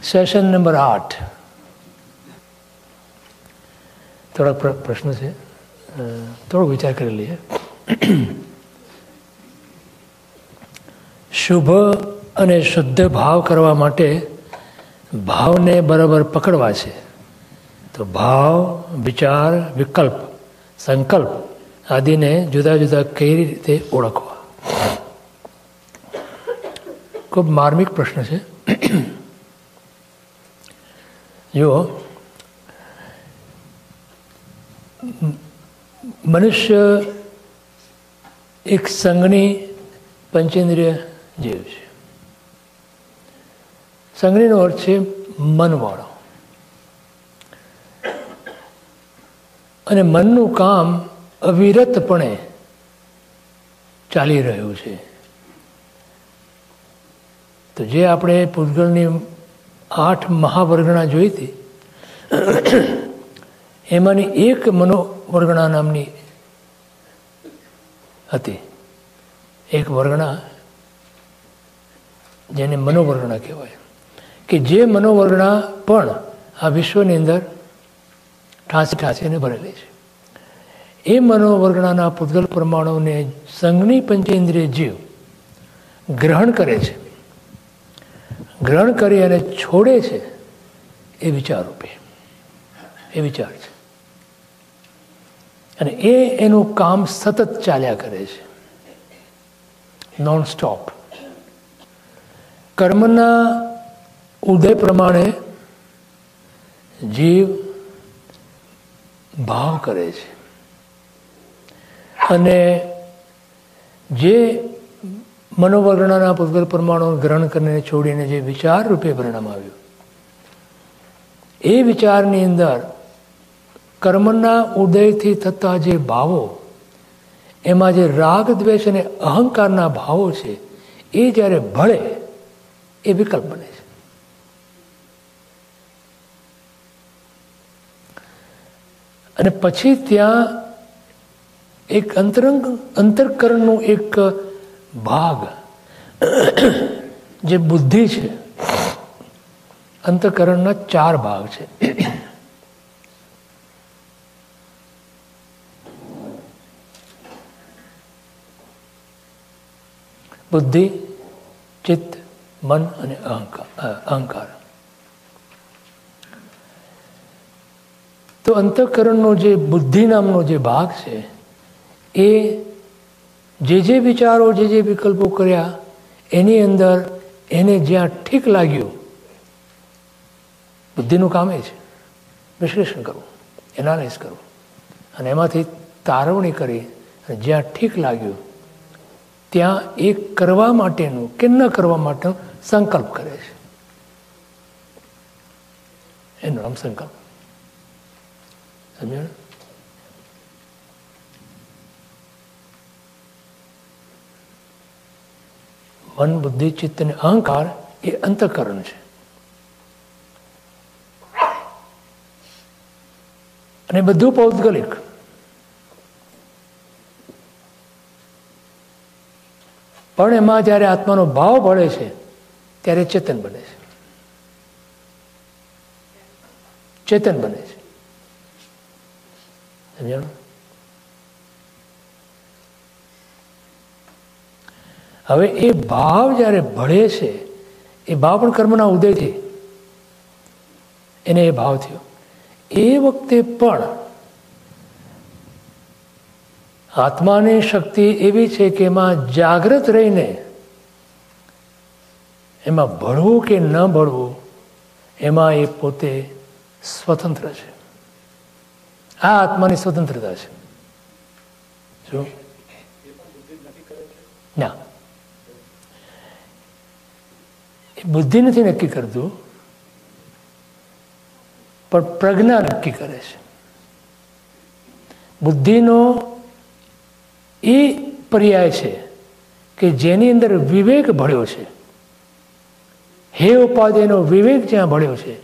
Session number આઠ થોડાક પ્ર- પ્રશ્ન છે થોડોક વિચાર કરી લઈએ શુભ અને શુદ્ધ ભાવ કરવા માટે ભાવને બરાબર પકડવા છે તો ભાવ વિચાર વિકલ્પ સંકલ્પ આદિને જુદા જુદા કઈ રીતે ઓળખવા ખૂબ માર્મિક પ્રશ્ન છે જુઓ મનુષ્ય એક સંઘની પંચેન્દ્રિય જીવ છે. સંઘનીનો અર્થ છે મનવાળો. અને મનનું કામ અવિરતપણે ચાલી રહ્યું છે. તો જે આપણે પૂતગલની આઠ મહાવર્ગણા જોઈ હતી. એમાંની એક મનોવર્ગણા નામની હતી. એક વર્ગણા જેને મનોવર્ગણા કહેવાય. કે જે મનોવર્ગણા પણ આ વિશ્વની અંદર ઠાંસી ઠાંસીને ભરેલી છે. એ મનોવર્ગણાના પૂતગલ પ્રમાણોને સંઘની પંચેન્દ્રિય જીવ ગ્રહણ કરે છે. ગ્રહણ કરી અને છોડે છે, એ વિચારરૂપે એ વિચાર છે. અને એ એનું કામ સતત ચાલ્યા કરે છે. નોન સ્ટોપ કર્મના ઉદય પ્રમાણે જીવ ભાવ કરે છે. અને જે મનોવર્ણના પૂતગલ પ્રમાણો ગ્રહણ કરીને છોડીને જે વિચાર રૂપે પરિણામ આવ્યું. એ વિચારની અંદર કર્મના ઉદયથી થતા જે ભાવો, એમાં જે રાગ, દ્વેષ અને અહંકારના ભાવો છે, એ જ્યારે ભળે, એ વિકલ્પ બને છે. અને પછી ત્યાં એક અંતરંગ અંતરકરણનું એક ભાગ. જે બુદ્ધિ છે, અંતકરણના ચાર ભાગ છે. બુદ્ધિ, ચિત્ત, મન અને અહંકાર અહંકાર. તો અંતઃકરણનો જે બુદ્ધિ નામનો જે ભાગ છે, એ જે જે વિચારો, જે જે વિકલ્પો કર્યા, એની અંદર એને જ્યાં ઠીક લાગ્યું, બુદ્ધિનું કામ એ છે. વિશ્લેષણ કરવું એનાલિસ કરવું. અને એમાંથી તારવણી કરી અને જ્યાં ઠીક લાગ્યું, ત્યાં એ કરવા માટેનું કે ન કરવા માટેનો સંકલ્પ કરે છે. એનું નામ સંકલ્પ. સમજણ મન બુદ્ધિ, ચિત્ત અને અહંકાર એ અંતકરણ છે. અને બધું પૌદ્ગલિક પણ એમાં જ્યારે આત્માનો ભાવ ભળે છે, ત્યારે ચેતન બને છે. ચેતન બને છે. સમજાણું હવે એ ભાવ જ્યારે ભળે છે એ ભાવ પણ કર્મના ઉદયથી એને એ ભાવ થયો. એ વખતે પણ આત્માની શક્તિ એવી છે કે એમાં જાગૃત રહીને એમાં ભળવું કે ન ભળવું એમાં એ પોતે સ્વતંત્ર છે. આ આત્માની સ્વતંત્રતા છે. શું ના એ બુદ્ધિ નથી નક્કી કરતું પણ પ્રજ્ઞા નક્કી કરે છે. બુદ્ધિનો એ પર્યાય છે કે જેની અંદર વિવેક ભળ્યો છે. હે ઉપાધિનો વિવેક જ્યાં ભળ્યો છે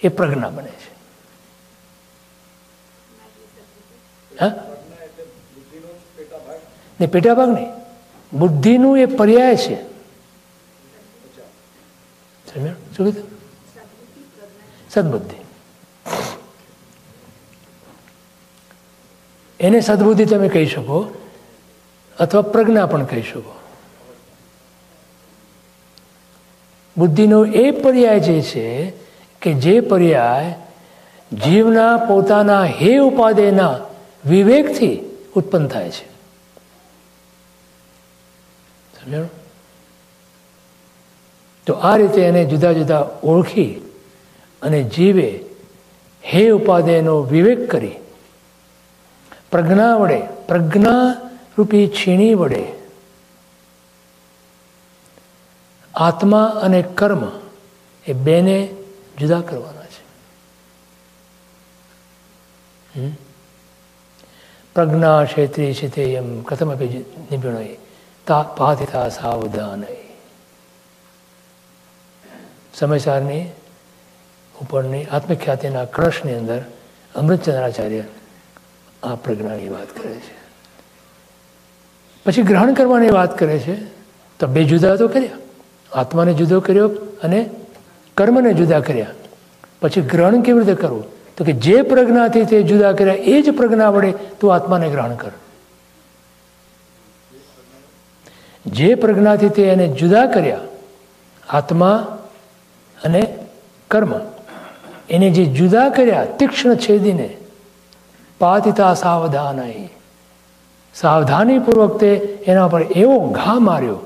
એ પ્રજ્ઞા બને છે. હા? ને પેટાભાગ નહીં. બુદ્ધિનું એ પર્યાય છે. શું કીધું સદબુદ્ધિ એને સદબુદ્ધિ તમે કહી શકો, અથવા પ્રજ્ઞા પણ કહી શકો. બુદ્ધિનો એ પર્યાય જે છે કે જે પર્યાય જીવના પોતાના હે ઉપાદેના વિવેકથી ઉત્પન્ન થાય છે. સમજાણું તો આ રીતે એને જુદા જુદા ઓળખી અને જીવે હે ઉપાદેયનો વિવેક કરી. પ્રજ્ઞા વડે પ્રજ્ઞા રૂપી છીણી વડે આત્મા અને કર્મ એ બેને જુદા કરવાના છે. પ્રજ્ઞા ક્ષેત્રી છે એમ કથમપી નિપુણ તા પાથિતા સાવધાન સમયસારની ઉપરની આત્મખ્યાતિના કળશની અંદર અમૃતચંદ્રાચાર્ય આ પ્રજ્ઞાની વાત કરે છે. પછી ગ્રહણ કરવાની વાત કરે છે. તો બે જુદા તો કર્યા. આત્માને જુદો કર્યો અને કર્મને જુદા કર્યા. પછી ગ્રહણ કેવી રીતે કરવું? તો કે જે પ્રજ્ઞાથી તે જુદા કર્યા, એ જ પ્રજ્ઞા વડે તું આત્માને ગ્રહણ કર. જે પ્રજ્ઞાથી તે એને જુદા કર્યા, આત્મા અને કર્મ. એને જે જુદા કર્યા તીક્ષ્ણ છેદીને, પાતિતા સાવધાનાઈ. સાવધાનીપૂર્વક તે એના પર એવો ઘા માર્યો.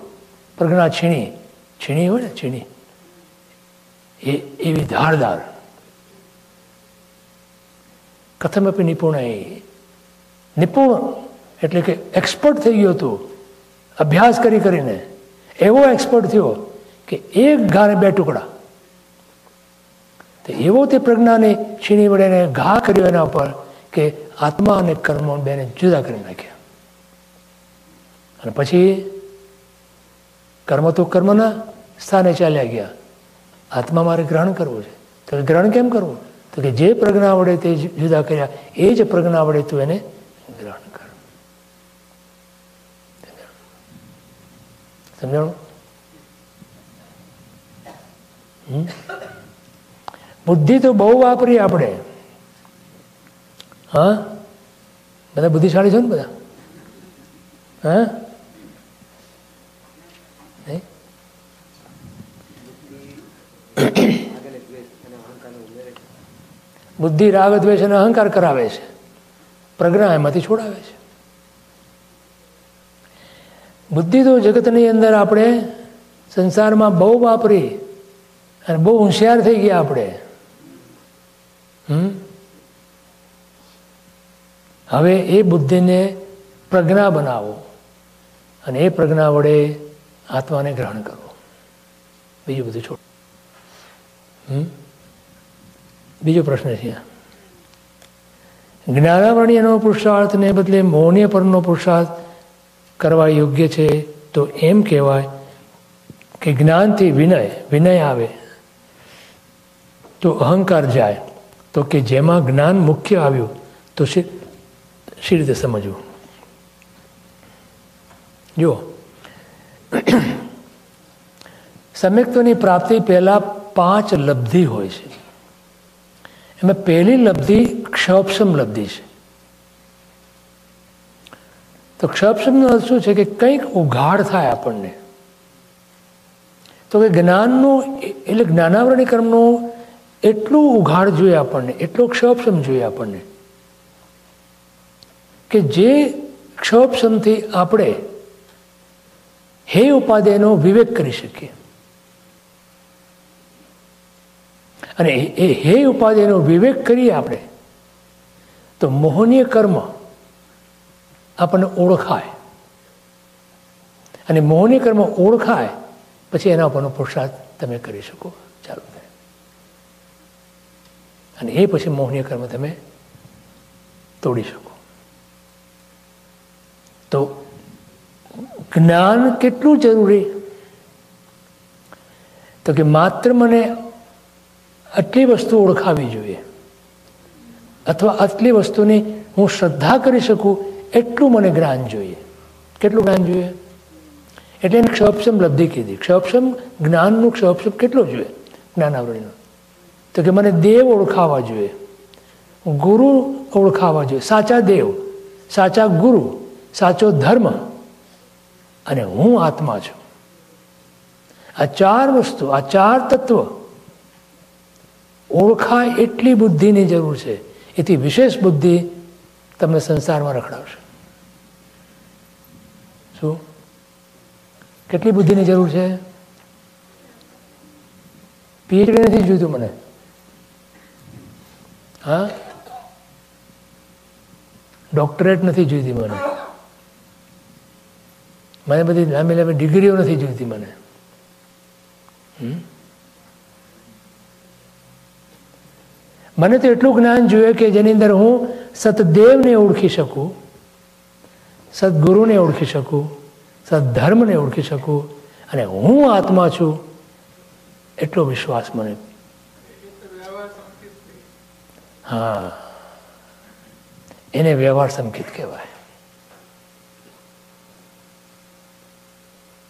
પ્રજ્ઞા છીણી છીણી હોય ને, છીણી. એ એવી ધારદાર. કથમપી નિપુણ નિપુણ એટલે કે એક્સપર્ટ થઈ ગયો હતો અભ્યાસ કરી કરીને. એવો એક્સપર્ટ થયો કે એક ઘાને બે ટુકડા. તો એવો તે પ્રજ્ઞાને છીણી વડે એને ઘા કર્યો એના પર કે આત્મા અને કર્મ બેને જુદા કરી નાખ્યા. અને પછી કર્મ તો કર્મના સ્થાને ચાલ્યા ગયા. આત્મા મારે ગ્રહણ કરવું છે. તો ગ્રહણ કેમ કરવું? તો કે જે પ્રજ્ઞા વડે તે જુદા કર્યા, એ જ પ્રજ્ઞા વડે તું એને ગ્રહણ કર. સમજાણું? હમ? બુદ્ધિ તો બહુ વાપરી આપણે. હા? બધા બુદ્ધિશાળી છો ને બધા? હા? બુદ્ધિ રાગ, દ્વેષ અને અહંકાર કરાવે છે. પ્રજ્ઞા એમાંથી છોડાવે છે. બુદ્ધિ તો જગતની અંદર આપણે સંસારમાં બહુ વાપરી અને બહુ હોશિયાર થઈ ગયા આપણે. હવે એ બુદ્ધિને પ્રજ્ઞા બનાવો અને એ પ્રજ્ઞા વડે આત્માને ગ્રહણ કરો. બીજું બધું છોડ. બીજો પ્રશ્ન છે જ્ઞાનાવર્ણ્યનો પુરુષાર્થને બદલે મૌન્ય પરનો પુરુષાર્થ કરવા યોગ્ય છે તો એમ કહેવાય કે જ્ઞાનથી વિનય વિનય આવે તો અહંકાર જાય. તો કે જેમાં જ્ઞાન મુખ્ય આવ્યું, તો શી રીતે સમજવું? જુઓ. સમ્યક્તોની પ્રાપ્તિ પહેલાં પાંચ લબ્ધિ હોય છે. એમાં પહેલી લબ્ધિ ક્ષોપસમ લબ્ધિ છે. તો ક્ષોપસમનો અર્થ શું છે કે કંઈક ઉઘાડ થાય આપણને. તો કે જ્ઞાનનું એટલે જ્ઞાનાવરણી કર્મનું એટલું ઉઘાડ જોઈએ આપણને, એટલો ક્ષપસમ જોઈએ આપણને કે જે ક્ષપસમથી આપણે હે ઉપાધ્યાયનો વિવેક કરી શકીએ. અને એ હે ઉપાધ્યાયનો વિવેક કરીએ આપણે, તો મોહનીય કર્મ આપણને ઓળખાય. અને મોહનીય કર્મ ઓળખાય, પછી એના ઉપરનો પુરુષાર્થ તમે કરી શકો. ચાલો. અને એ પછી મોહનીય કર્મ તમે તોડી શકો. તો જ્ઞાન કેટલું જરૂરી? તો કે માત્ર મને આટલી વસ્તુ ઓળખાવી જોઈએ અથવા આટલી વસ્તુની હું શ્રદ્ધા કરી શકું એટલું મને જ્ઞાન જોઈએ. કેટલું જ્ઞાન જોઈએ? એટલે એને ક્ષોપસમ લબ્ધિ કીધી. ક્ષોપસમ જ્ઞાનનું ક્ષોપસમ કેટલું જોઈએ? જ્ઞાનાવરણીનું. તો કે મને દેવ ઓળખાવા જોઈએ. ગુરુ ઓળખાવા જોઈએ. સાચા દેવ, સાચા ગુરુ, સાચો ધર્મ. અને હું આત્મા છું. આ ચાર વસ્તુ, આ ચાર તત્વ ઓળખાય એટલી બુદ્ધિની જરૂર છે. એથી વિશેષ બુદ્ધિ તમને સંસારમાં રખડાવશે. શું? કેટલી બુદ્ધિની જરૂર છે? પીએચડી નથી જોઈતું મને. હા? ડોક્ટરેટ નથી જોઈતી મને. મને બધી લાંબી લાંબી ડિગ્રીઓ નથી જોઈતી મને. મને તો એટલું જ્ઞાન જોઈએ કે જેની અંદર હું સતદેવને ઓળખી શકું, સદગુરુને ઓળખી શકું, સદધર્મને ઓળખી શકું, અને હું આત્મા છું, એટલો વિશ્વાસ મને હા. એને વ્યવહાર સંકેત કહેવાય.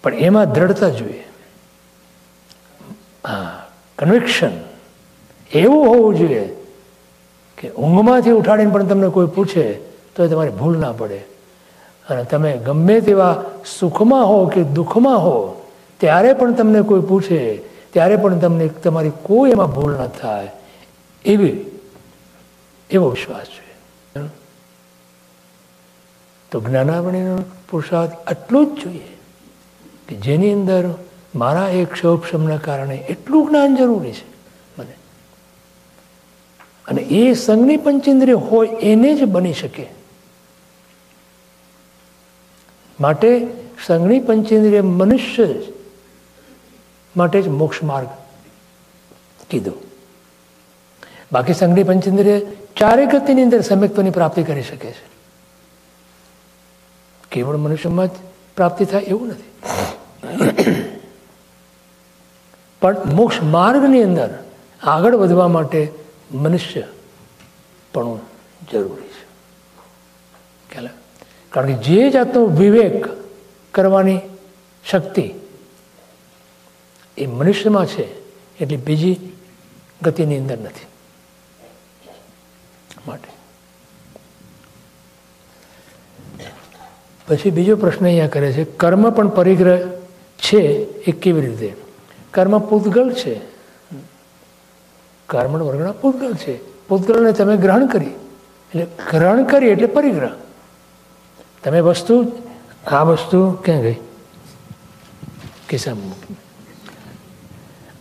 પણ એમાં દ્રઢતા જોઈએ. હા કન્વિક્શન એવું હોવું જોઈએ કે ઊંઘમાંથી ઉઠાડીને પણ તમને કોઈ પૂછે તો એ તમારી ભૂલ ના પડે. અને તમે ગમે તેવા સુખમાં હો કે દુઃખમાં હો, ત્યારે પણ તમને કોઈ પૂછે, ત્યારે પણ તમને તમારી કોઈ એમાં ભૂલ ન થાય. એવી એવો વિશ્વાસ છે. તો જ્ઞાનાવણીનો પુરુષાર્થ આટલું જ જોઈએ કે જેની અંદર મારા એક ક્ષોભશમના કારણે એટલું જ્ઞાન જરૂરી છે. મને. અને એ સંઘની પંચેન્દ્રિય હોય એને જ બની શકે. માટે સંઘની પંચેન્દ્રિય મનુષ્ય માટે જ મોક્ષ માર્ગ કીધો. બાકી સંજ્ઞી પંચેન્દ્રિય ચારે ગતિની અંદર સમ્યક્ત્વની પ્રાપ્તિ કરી શકે છે. કેવળ મનુષ્યમાં જ પ્રાપ્તિ થાય એવું નથી. પણ મોક્ષ માર્ગની અંદર આગળ વધવા માટે મનુષ્ય પણ જરૂરી છે. કારણ કે જે જાતનો વિવેક કરવાની શક્તિ એ મનુષ્યમાં છે, એટલે બીજી ગતિની અંદર નથી. માટે. પછી બીજો પ્રશ્ન અહીંયા કરે છે, કર્મ પણ પરિગ્રહ છે એ કેવી રીતે? કર્મ પૂતગલ છે. કર્મ વર્ગના પૂતગલ છે. પૂતગલને તમે ગ્રહણ કરી. એટલે ગ્રહણ કરી એટલે પરિગ્રહ. તમે વસ્તુ, આ વસ્તુ ક્યાં ગઈ? કિસ્સામાં. મૂકી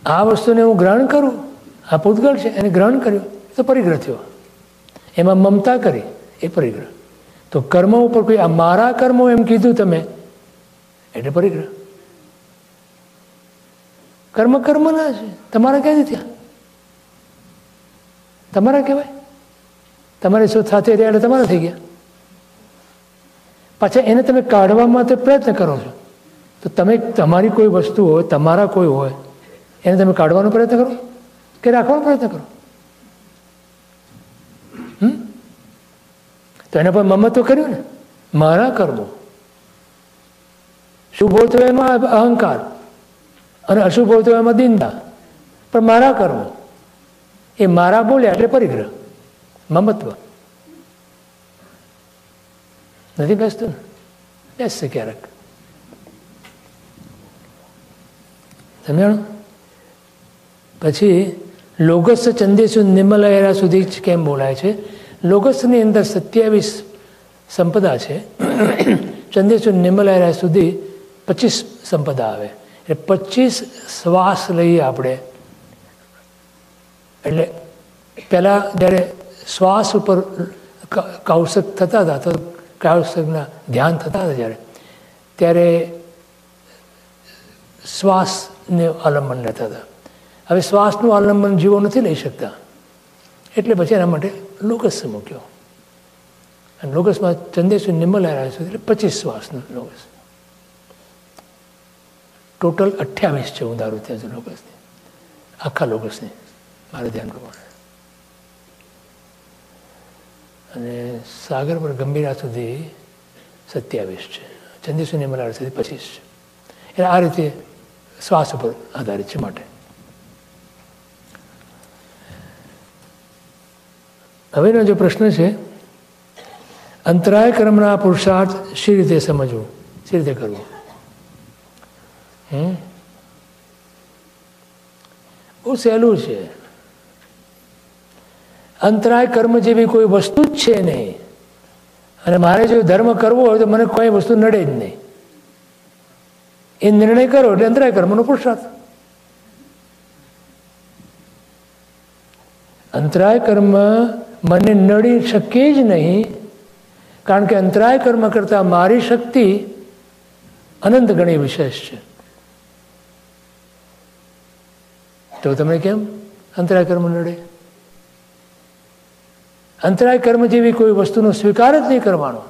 આ વસ્તુને હું ગ્રહણ કરું? આ પૂતગળ છે, એને ગ્રહણ કર્યું, તો પરિગ્રહ થયો. એમાં મમતા કરી, એ પરિગ્રહ. તો કર્મ ઉપર કોઈ આ મારા કર્મો એમ કીધું તમે, એટલે પરિગ્રહ. કર્મ કર્મ ના છે. તમારા ક્યાંથી ત્યાં તમારા કહેવાય? તમારી શું સાથે રહ્યા એટલે તમારા થઈ ગયા? પાછા એને તમે કાઢવા માટે પ્રયત્ન કરો છો. તો તમે, તમારી કોઈ વસ્તુ હોય, તમારા કોઈ હોય, એને તમે કાઢવાનો પ્રયત્ન કરો કે રાખવાનો પ્રયત્ન કરો? તો એના પર મમત્વ કર્યું ને? મારા કર્મો. શુભ એમાં અહંકાર અને અશુભ એમાં દિનતા. પણ મારા કર્મો. એ મારા બોલ્યા એટલે પરિગ્રહ. મમત્વ. નથી બેસતું ને? બેસશે ક્યારેક. સમજાણું? પછી લોગસ ચંદેશુ નિર્મલયરા સુધી જ કેમ બોલાય છે? લોગસની અંદર સત્યાવીસ સંપદા છે ચંદ્રેશ્વર નિર્મલયરા સુધી પચીસ સંપદા આવે એટલે પચીસ શ્વાસ લઈએ આપણે એટલે પહેલાં જ્યારે શ્વાસ ઉપર કૌશક થતા હતા તો કૌશકના ધ્યાન થતા હતા જ્યારે ત્યારે શ્વાસને અવલંબન લેતા હતા હવે શ્વાસનું અવલંબન જીવો નથી લઈ શકતા એટલે પછી એના માટે લોકસ મૂક્યો અને લોકસમાં ચંદેશુ નિર્મલ આવ્યા એટલે પચીસ શ્વાસનો લોકસ ટોટલ અઠ્યાવીસ છે હું દારૂ ત્યાં સુધી લોકસની આખા લોકસની મારે ધ્યાન પ્રમાણે અને સાગર પર ગંભીરા સુધી સત્યાવીસ છે ચંદેશુ નિર્મલા સુધી પચીસ છે એટલે આ રીતે શ્વાસ ઉપર આધારિત છે માટે હવેનો જે પ્રશ્ન છે અંતરાય કર્મના પુરુષાર્થ શી રીતે સમજવું? શી રીતે કરવું? હમ બહુ સહેલું છે. અંતરાય કર્મ જેવી કોઈ વસ્તુ જ છે નહીં. અને મારે જો ધર્મ કરવો હોય તો મને કોઈ વસ્તુ નડે જ નહીં. એ નિર્ણય કરો એટલે અંતરાય કર્મનો પુરુષાર્થ. અંતરાય કર્મ મને નડી શકે જ નહીં, કારણ કે અંતરાય કર્મ કરતાં મારી શક્તિ અનંત ગણી વિશેષ છે. તો તમે કેમ અંતરાય કર્મ નડે? અંતરાય કર્મ જેવી કોઈ વસ્તુનો સ્વીકાર જ નહીં કરવાનો.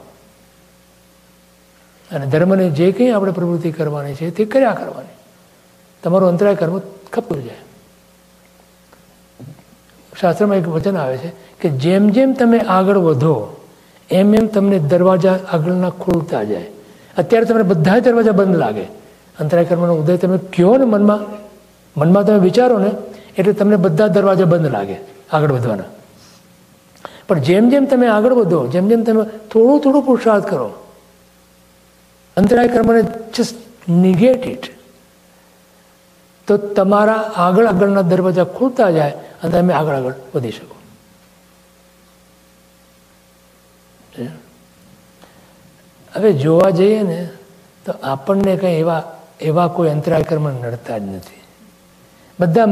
અને ધર્મને જે કંઈ આપણે પ્રવૃત્તિ કરવાની છે તે કર્યા કરવાની. તમારું અંતરાય કર્મ ખપતું જાય. શાસ્ત્રમાં એક વચન આવે છે કે જેમ જેમ તમે આગળ વધો, એમ એમ તમને દરવાજા આગળના ખોલતા જાય. અત્યારે તમને બધા દરવાજા બંધ લાગે. અંતરાય કર્મનો ઉદય તમે કહો ને મનમાં મનમાં તમે વિચારો ને, એટલે તમને બધા દરવાજા બંધ લાગે આગળ વધવાના. પણ જેમ જેમ તમે આગળ વધો, જેમ જેમ તમે થોડું થોડું પુરુષાર્થ કરો અંતરાય કર્મને જસ્ટ નિગેટ ઇટ તો તમારા આગળ આગળના દરવાજા ખુલતા જાય અને તમે આગળ આગળ વધી શકો. હવે જોવા જઈએ ને, તો આપણને કંઈ એવા એવા કોઈ અંતરાયકર્મ નડતા જ નથી. બધા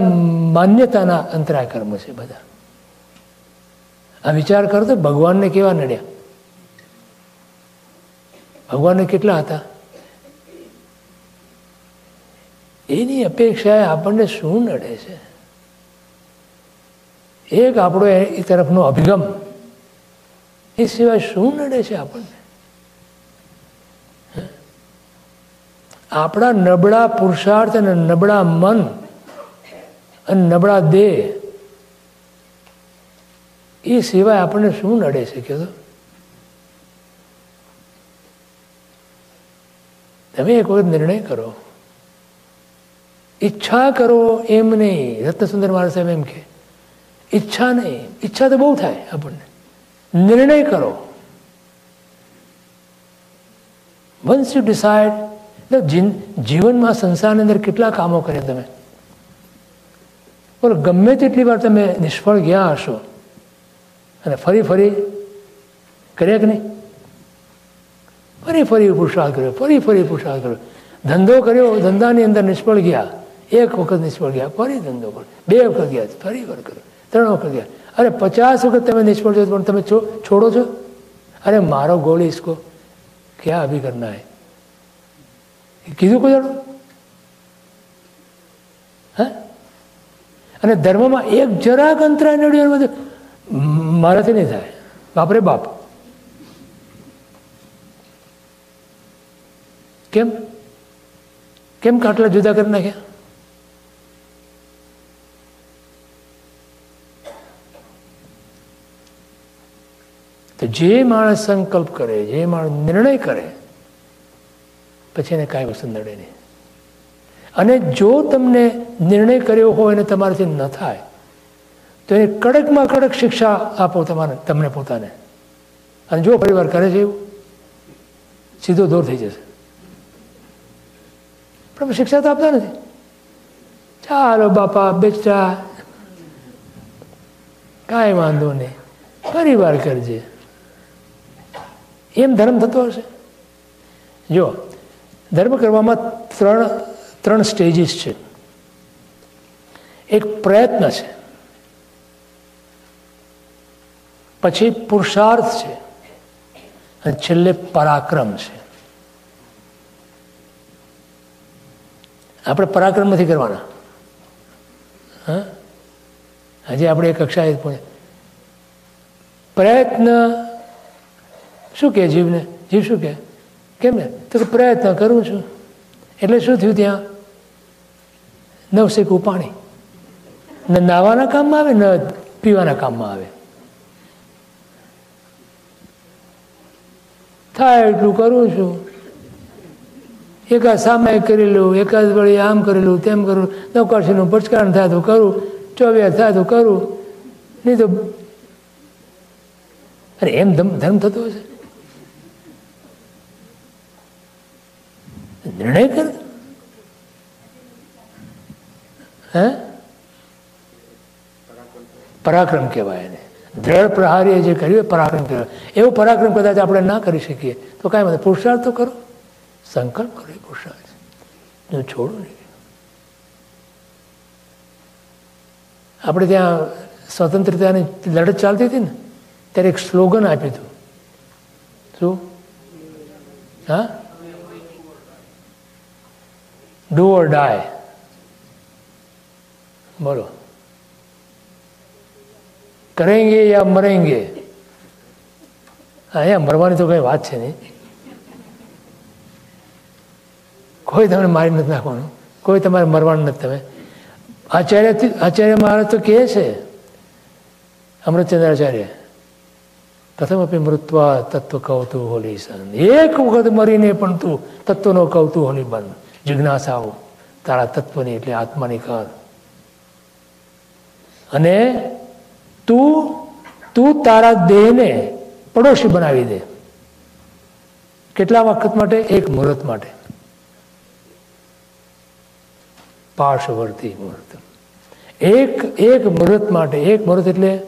માન્યતાના અંતરાય કર્મ છે બધા. આ વિચાર કરો તો ભગવાનને કેવા નડ્યા? ભગવાનને કેટલા હતા? એની અપેક્ષાએ આપણને શું નડે છે? એક આપણો એ તરફનો અભિગમ. એ સિવાય શું નડે છે આપણને? આપણા નબળા પુરુષાર્થ અને નબળા મન અને નબળા દેહ એ સિવાય આપણને શું નડે છે કે તમે એક વખત નિર્ણય કરો. ઈચ્છા કરો એમ નહીં. રત્નસુંદર મહારાજ સાહેબ એમ કે ઈચ્છા નહીં. ઈચ્છા તો બહુ થાય આપણને. નિર્ણય કરો. વન્સ યુ ડિસાઇડ જીવનમાં સંસારની અંદર કેટલા કામો કર્યા તમે? બોલો, ગમે તેટલી વાર તમે નિષ્ફળ ગયા હશો, અને ફરી ફરી કર્યા કે નહીં? ફરી ફરી પુરુષાર્થ કર્યો, ફરી ફરી પુરુષાર્થ કર્યો. ધંધો કર્યો, ધંધાની અંદર નિષ્ફળ ગયા. એક વખત નિષ્ફળ ગયા, ફરી ધંધો કર્યો. બે વખત ગયા, ફરી વખત કર્યો. ત્રણ વખત ગયા. અરે, પચાસ વખત તમે નિષ્ફળ છો, પણ તમે છોડો છો? અરે, મારો ગોળ ઇસકો ક્યાં અભી કરના કીધું કોઈ જાણો હા? અને ધર્મમાં એક જરાક અંતરાય નડ્યું મારાથી નહીં થાય. બાપરે બાપ. કેમ? કેમ કાટલા જુદા કરી નાખ્યા? તો જે માણસ સંકલ્પ કરે, જે માણસ નિર્ણય કરે, પછી એને કાંઈ વસ્તુ નડે નહીં. અને જો તમને નિર્ણય કર્યો હોય અને તમારાથી ન થાય, તો એને કડકમાં કડક શિક્ષા આપો તમારે, તમને પોતાને. અને જો પરિવાર કરે છે એવું, સીધો દૂર થઈ જશે. પણ શિક્ષા તો આપતા નથી. ચાલો બાપા બેચા કાંઈ વાંધો નહીં. પરિવાર કરજે. એમ ધર્મ થતો હશે? જો, ધર્મ કરવામાં ત્રણ ત્રણ સ્ટેજીસ છે. એક પ્રયત્ન છે. પછી પુરુષાર્થ છે. અને છેલ્લે પરાક્રમ છે. આપણે પરાક્રમ નથી કરવાના. હા? હજી આપણે એ કક્ષાએ પ્રયત્ન શું કહે જીવને જીવ શું કહે? કેમ ને? તો પ્રયત્ન કરું છું. એટલે શું થયું ત્યાં? નવસેકું પાણી. ન નાવાના કામમાં આવે, ન પીવાના કામમાં આવે. થાય એટલું કરું છું. એકાદ સામે કરેલું એકાદ વળી આમ કરેલું તેમ કરું. નૌકાશીનું પચકારણ થાય તો કરું, ચોવ્યા થાય તો કરું. નહીં તો અરે એમ ધર્મ થતો હશે? નિર્ણય કર? હે? પરાક્રમ કહેવાય એને. દ્રઢ પ્રહારીએ જે કર્યું એ પરાક્રમ કહેવાય. એવો પરાક્રમ કદાચ આપણે ના કરી શકીએ, તો કાંઈ મને પુરુષાર્થ તો કરો. સંકલ્પ કરો એ પુરુષાર્થ. જો છોડો નહીં. આપણે ત્યાં સ્વતંત્રતાની લડત ચાલતી હતી ને, ત્યારે એક સ્લોગન આપ્યું હતું. શું? હા? ડુ ઓર ડાય બોલો. કરેંગે યા મરેંગે? અહીંયા મરવાની તો કઈ વાત છે નહીં. કોઈ તમને મારી નથી નાખવાનું. કોઈ તમારે મરવાનું નથી તમે. આચાર્ય આચાર્ય મહારાજ તો કહે છે અમૃતચંદ્રાચાર્ય પ્રથમ આપી મૃત્વા તત્વ કૌતું હોલી સન એક વખત મરીને પણ તું તત્વનો કૌતું હોલી બન જિજ્ઞાસાઓ તારા તત્વની એટલે આત્માની કર. અને તું તું તારા દેહને પડોશી બનાવી દે. કેટલા વખત માટે? એક મુહૂર્ત માટે. પાર્શ્વવર્તી મુહૂર્ત. એક એક મુહૂર્ત માટે. એક મુહૂર્ત એટલે?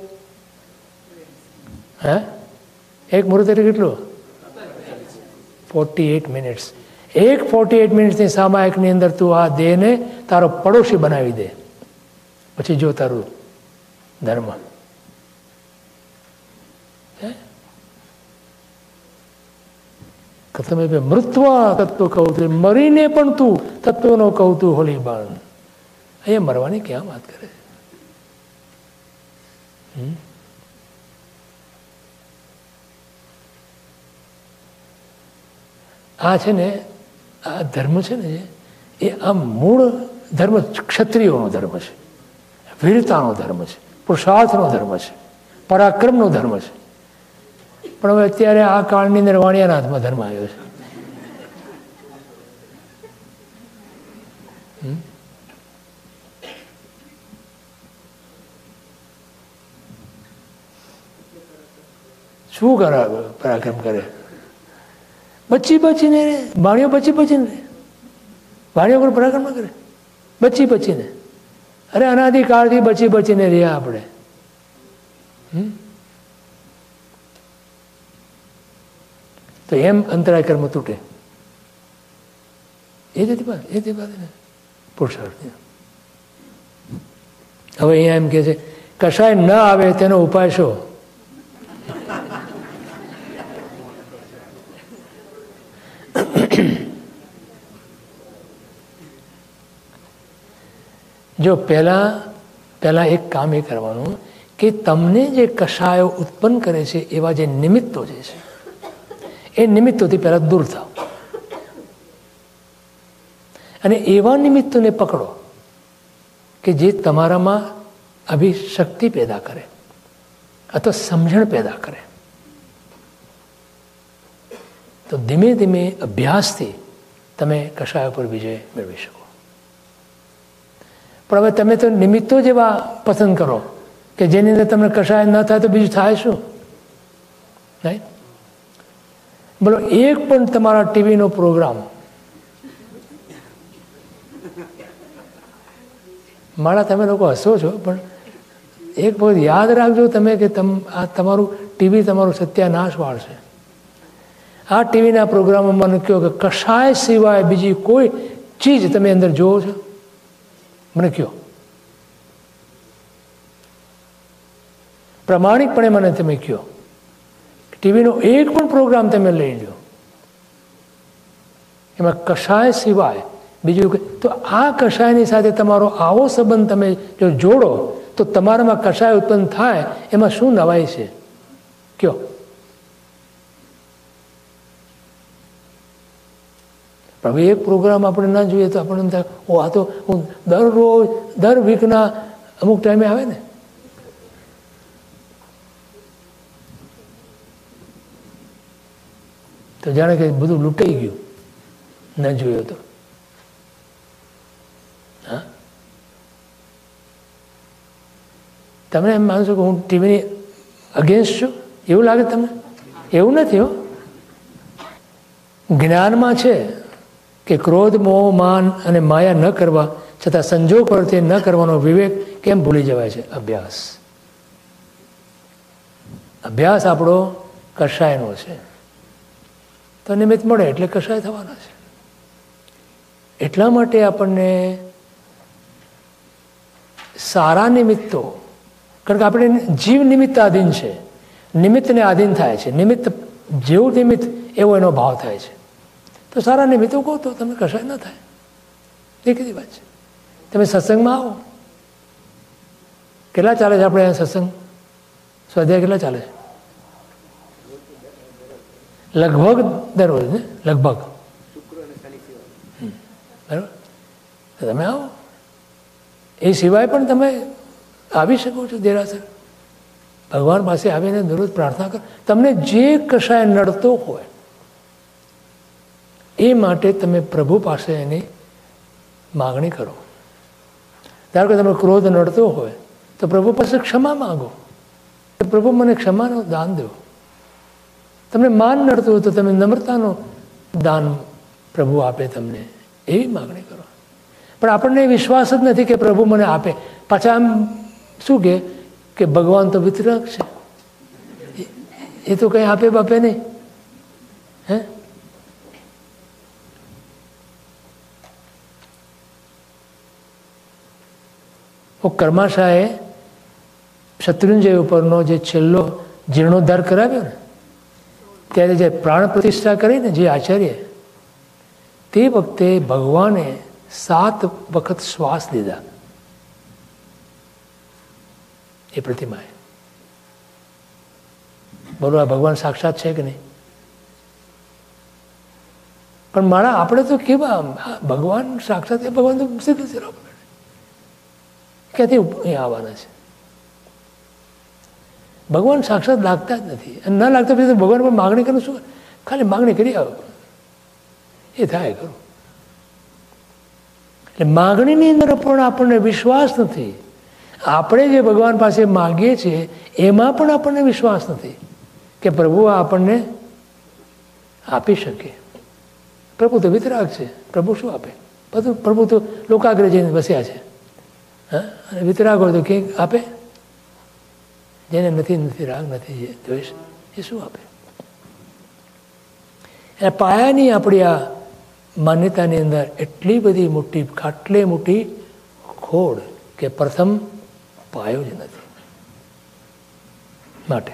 હે? એક મુહૂર્ત એટલે કેટલું? Forty eight minutes. એક ફોર્ટી એટ મિનિટ્સની સામાયિકની અંદર તું આ દેહને તારો પડોશી બનાવી દે. પછી જો તારું ધર્મ. તમે મૃત્વા તત્વ કહું મરીને પણ તું તત્વનો કહું તું, હોલી બાણ. અહીંયા મરવાની ક્યાં વાત કરે? આ છે ને આ ધર્મ છે ને એ આ મૂળ ધર્મ ક્ષત્રિયોનો ધર્મ છે. વીરતાનો ધર્મ છે. પુરુષાર્થનો ધર્મ છે. પરાક્રમનો ધર્મ છે. પણ હવે અત્યારે આ કાળની અંદર વાણિયાના હાથમાં ધર્મ આવ્યો છે. શું કરે પરાક્રમ કરે? બચી બચીને રે. વાણીઓ બચી બચીને રે. વાણીઓ કોઈ પરાક્રમ કરે. બચી બચીને. અરે અનાદિકાળથી બચી બચીને રહ્યા આપણે. તો એમ અંતરાય કર્મ તૂટે. એ રીતે વાત એ રીતે વાત પુરુષાર્થ હવે અહીંયા એમ કે છે, કશાય ન આવે તેનો ઉપાય શું? જો પહેલાં પહેલાં એક કામ એ કરવાનું કે તમને જે કષાયો ઉત્પન્ન કરે છે, એવા જે નિમિત્તો જે છે, એ નિમિત્તોથી પહેલાં દૂર થાવ અને એવા નિમિત્તોને પકડો કે જે તમારામાં અભિશક્તિ પેદા કરે, અથવા સમજણ પેદા કરે. તો ધીમે ધીમે અભ્યાસથી તમે કષાય પર વિજય મેળવી શકો. પણ હવે તમે તો નિમિત્તો જ એવા પસંદ કરો કે જેની અંદર તમને કશાય ન થાય તો બીજું થાય શું? નહીં બોલો, એક પણ તમારા ટીવીનો પ્રોગ્રામ મારા તમે લોકો હસો છો, પણ એક વખત યાદ રાખજો તમે કે તમ, આ તમારું ટીવી તમારું સત્યાનાશ વાળશે. આ ટીવીના પ્રોગ્રામમાં મને કહો કે કશાય સિવાય બીજી કોઈ ચીજ તમે અંદર જોવો છો? મને કહો પ્રમાણિકપણે મને તમે કહો ટીવીનો એક પણ પ્રોગ્રામ તમે લઈ લો એમાં કશાય સિવાય બીજું કે તો આ કશાયની સાથે તમારો આવો સંબંધ તમે જો જોડો, તો તમારામાં કશાય ઉત્પન્ન થાય, એમાં શું નવાય છે? કયો? હવે એક પ્રોગ્રામ આપણે ના જોઈએ તો આપણે એમ થાય ઓ આ તો હું દરરોજ દર વીકના અમુક ટાઈમે આવે ને. તો જાણે કે બધું લૂંટાઈ ગયું. ન જોયો તો. હા? તમે એમ માનશો કે હું ટીવીની અગેન્સ્ટ છું? એવું લાગે તમને? એવું નથી હો. જ્ઞાનમાં છે. કે ક્રોધ, મોહ, માન અને માયા ન કરવા, છતાં સંજોગ પરથી ન કરવાનો વિવેક કેમ ભૂલી જવાય છે? અભ્યાસ. અભ્યાસ આપણો કષાયનો છે. તો નિમિત્ત મળે એટલે કષાય થવાના છે. એટલા માટે આપણને સારા નિમિત્તો, કારણ કે આપણે જીવ નિમિત્ત આધીન છે. નિમિત્તને આધીન થાય છે. નિમિત્ત જેવું નિમિત્ત, એવો એનો ભાવ થાય છે. તો સારા નિમિત્તો કહો તો તમને કશાય ન થાય. દેખીતી વાત છે. તમે સત્સંગમાં આવો. કેટલા ચાલે છે આપણે અહીંયા સત્સંગ? સ્વાધ્યાય કેટલા ચાલે છે? લગભગ દરરોજ ને? લગભગ. બરાબર? તમે આવો. એ સિવાય પણ તમે આવી શકો છો દેરાસર. ભગવાન પાસે આવીને દરરોજ પ્રાર્થના કરો. તમને જે કશાય નડતો હોય એ માટે તમે પ્રભુ પાસે એની માગણી કરો. ધારો કે તમે ક્રોધ નડતો હોય, તો પ્રભુ પાસે ક્ષમા માગો. પ્રભુ મને ક્ષમાનું દાન દો. તમને માન નડતું હોય તો તમે નમ્રતાનું દાન પ્રભુ આપે તમને. એવી માગણી કરો. પણ આપણને વિશ્વાસ જ નથી કે પ્રભુ મને આપે. પાછા આમ શું કે? કે ભગવાન તો વિતરક છે. એ તો કંઈ આપે બાપે નહીં. હે? કર્માશાહે શત્રુંજય ઉપરનો જે છેલ્લો જીર્ણોદ્ધાર કરાવ્યો ને, ત્યારે જે પ્રાણ પ્રતિષ્ઠા કરી ને, જે આચાર્ય, તે વખતે ભગવાને સાત વખત શ્વાસ લીધા. એ પ્રતિમાએ. બોલો, આ ભગવાન સાક્ષાત છે કે નહીં? પણ મારા, આપણે તો કેવા, ભગવાન સાક્ષાત, એ ભગવાન તો સિદ્ધ છે. ક્યાંથી અહીંયા આવવાના છે. ભગવાન સાક્ષાત લાગતા જ નથી. અને ન લાગતા પછી ભગવાન પર માગણી કરું, શું ખાલી માગણી કરી આવો. એ થાય ખરું. એટલે માગણીની અંદર પણ આપણને વિશ્વાસ નથી. આપણે જે ભગવાન પાસે માગીએ છીએ, એમાં પણ આપણને વિશ્વાસ નથી કે પ્રભુ આપણને આપી શકે. પ્રભુ તો વિતરાગ છે. પ્રભુ શું આપે? બધું પ્રભુ તો લોકાગ્રહ જઈને બસ્યા છે. અને વિતરાગ હોય તો ક્યાંક આપે? જેને નથી નથી રાગ, નથી દ્વેષ, એ શું આપે? એ પાયાની આપણી આ માન્યતાની અંદર એટલી બધી મોટી આટલી મોટી ખોડ કે પ્રથમ પાયો જ નથી માટે.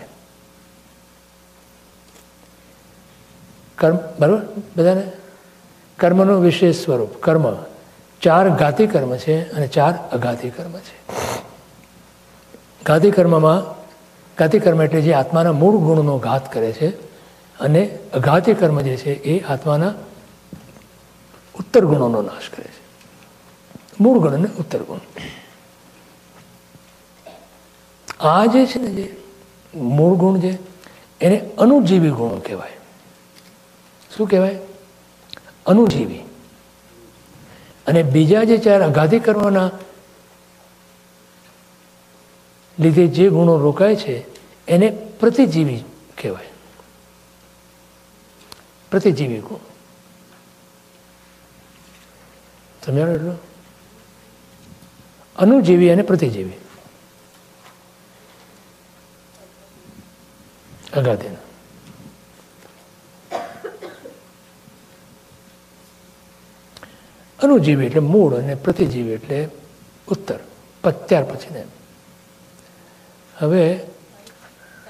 કર્મ, બરાબર? બધાને? કર્મનું વિશેષ સ્વરૂપ, કર્મ. ચાર ઘાતી કર્મ છે અને ચાર અઘાતી કર્મ છે. ઘાતી કર્મમાં ઘાતી કર્મ એટલે જે આત્માના મૂળ ગુણનો ઘાત કરે છે અને અઘાતી કર્મ જે છે એ આત્માના ઉત્તર ગુણોનો નાશ કરે છે. મૂળ ગુણ અને ઉત્તર ગુણ. આ જે છે ને જે મૂળ ગુણ છે, એને અનુજીવી ગુણો કહેવાય. શું કહેવાય? અનુજીવી. અને બીજા જે ચાર અઘાધી કરવાના લીધે જે ગુણો રોકાય છે, એને પ્રતિજીવી કહેવાય. પ્રતિજીવી ગુણ. સમજાણો એટલું? અનુજીવી અને પ્રતિજીવી. અગાધીના અનુજીવી એટલે મૂળ અને પ્રતિજીવી એટલે ઉત્તર. ત્યાર પછી ને. હવે,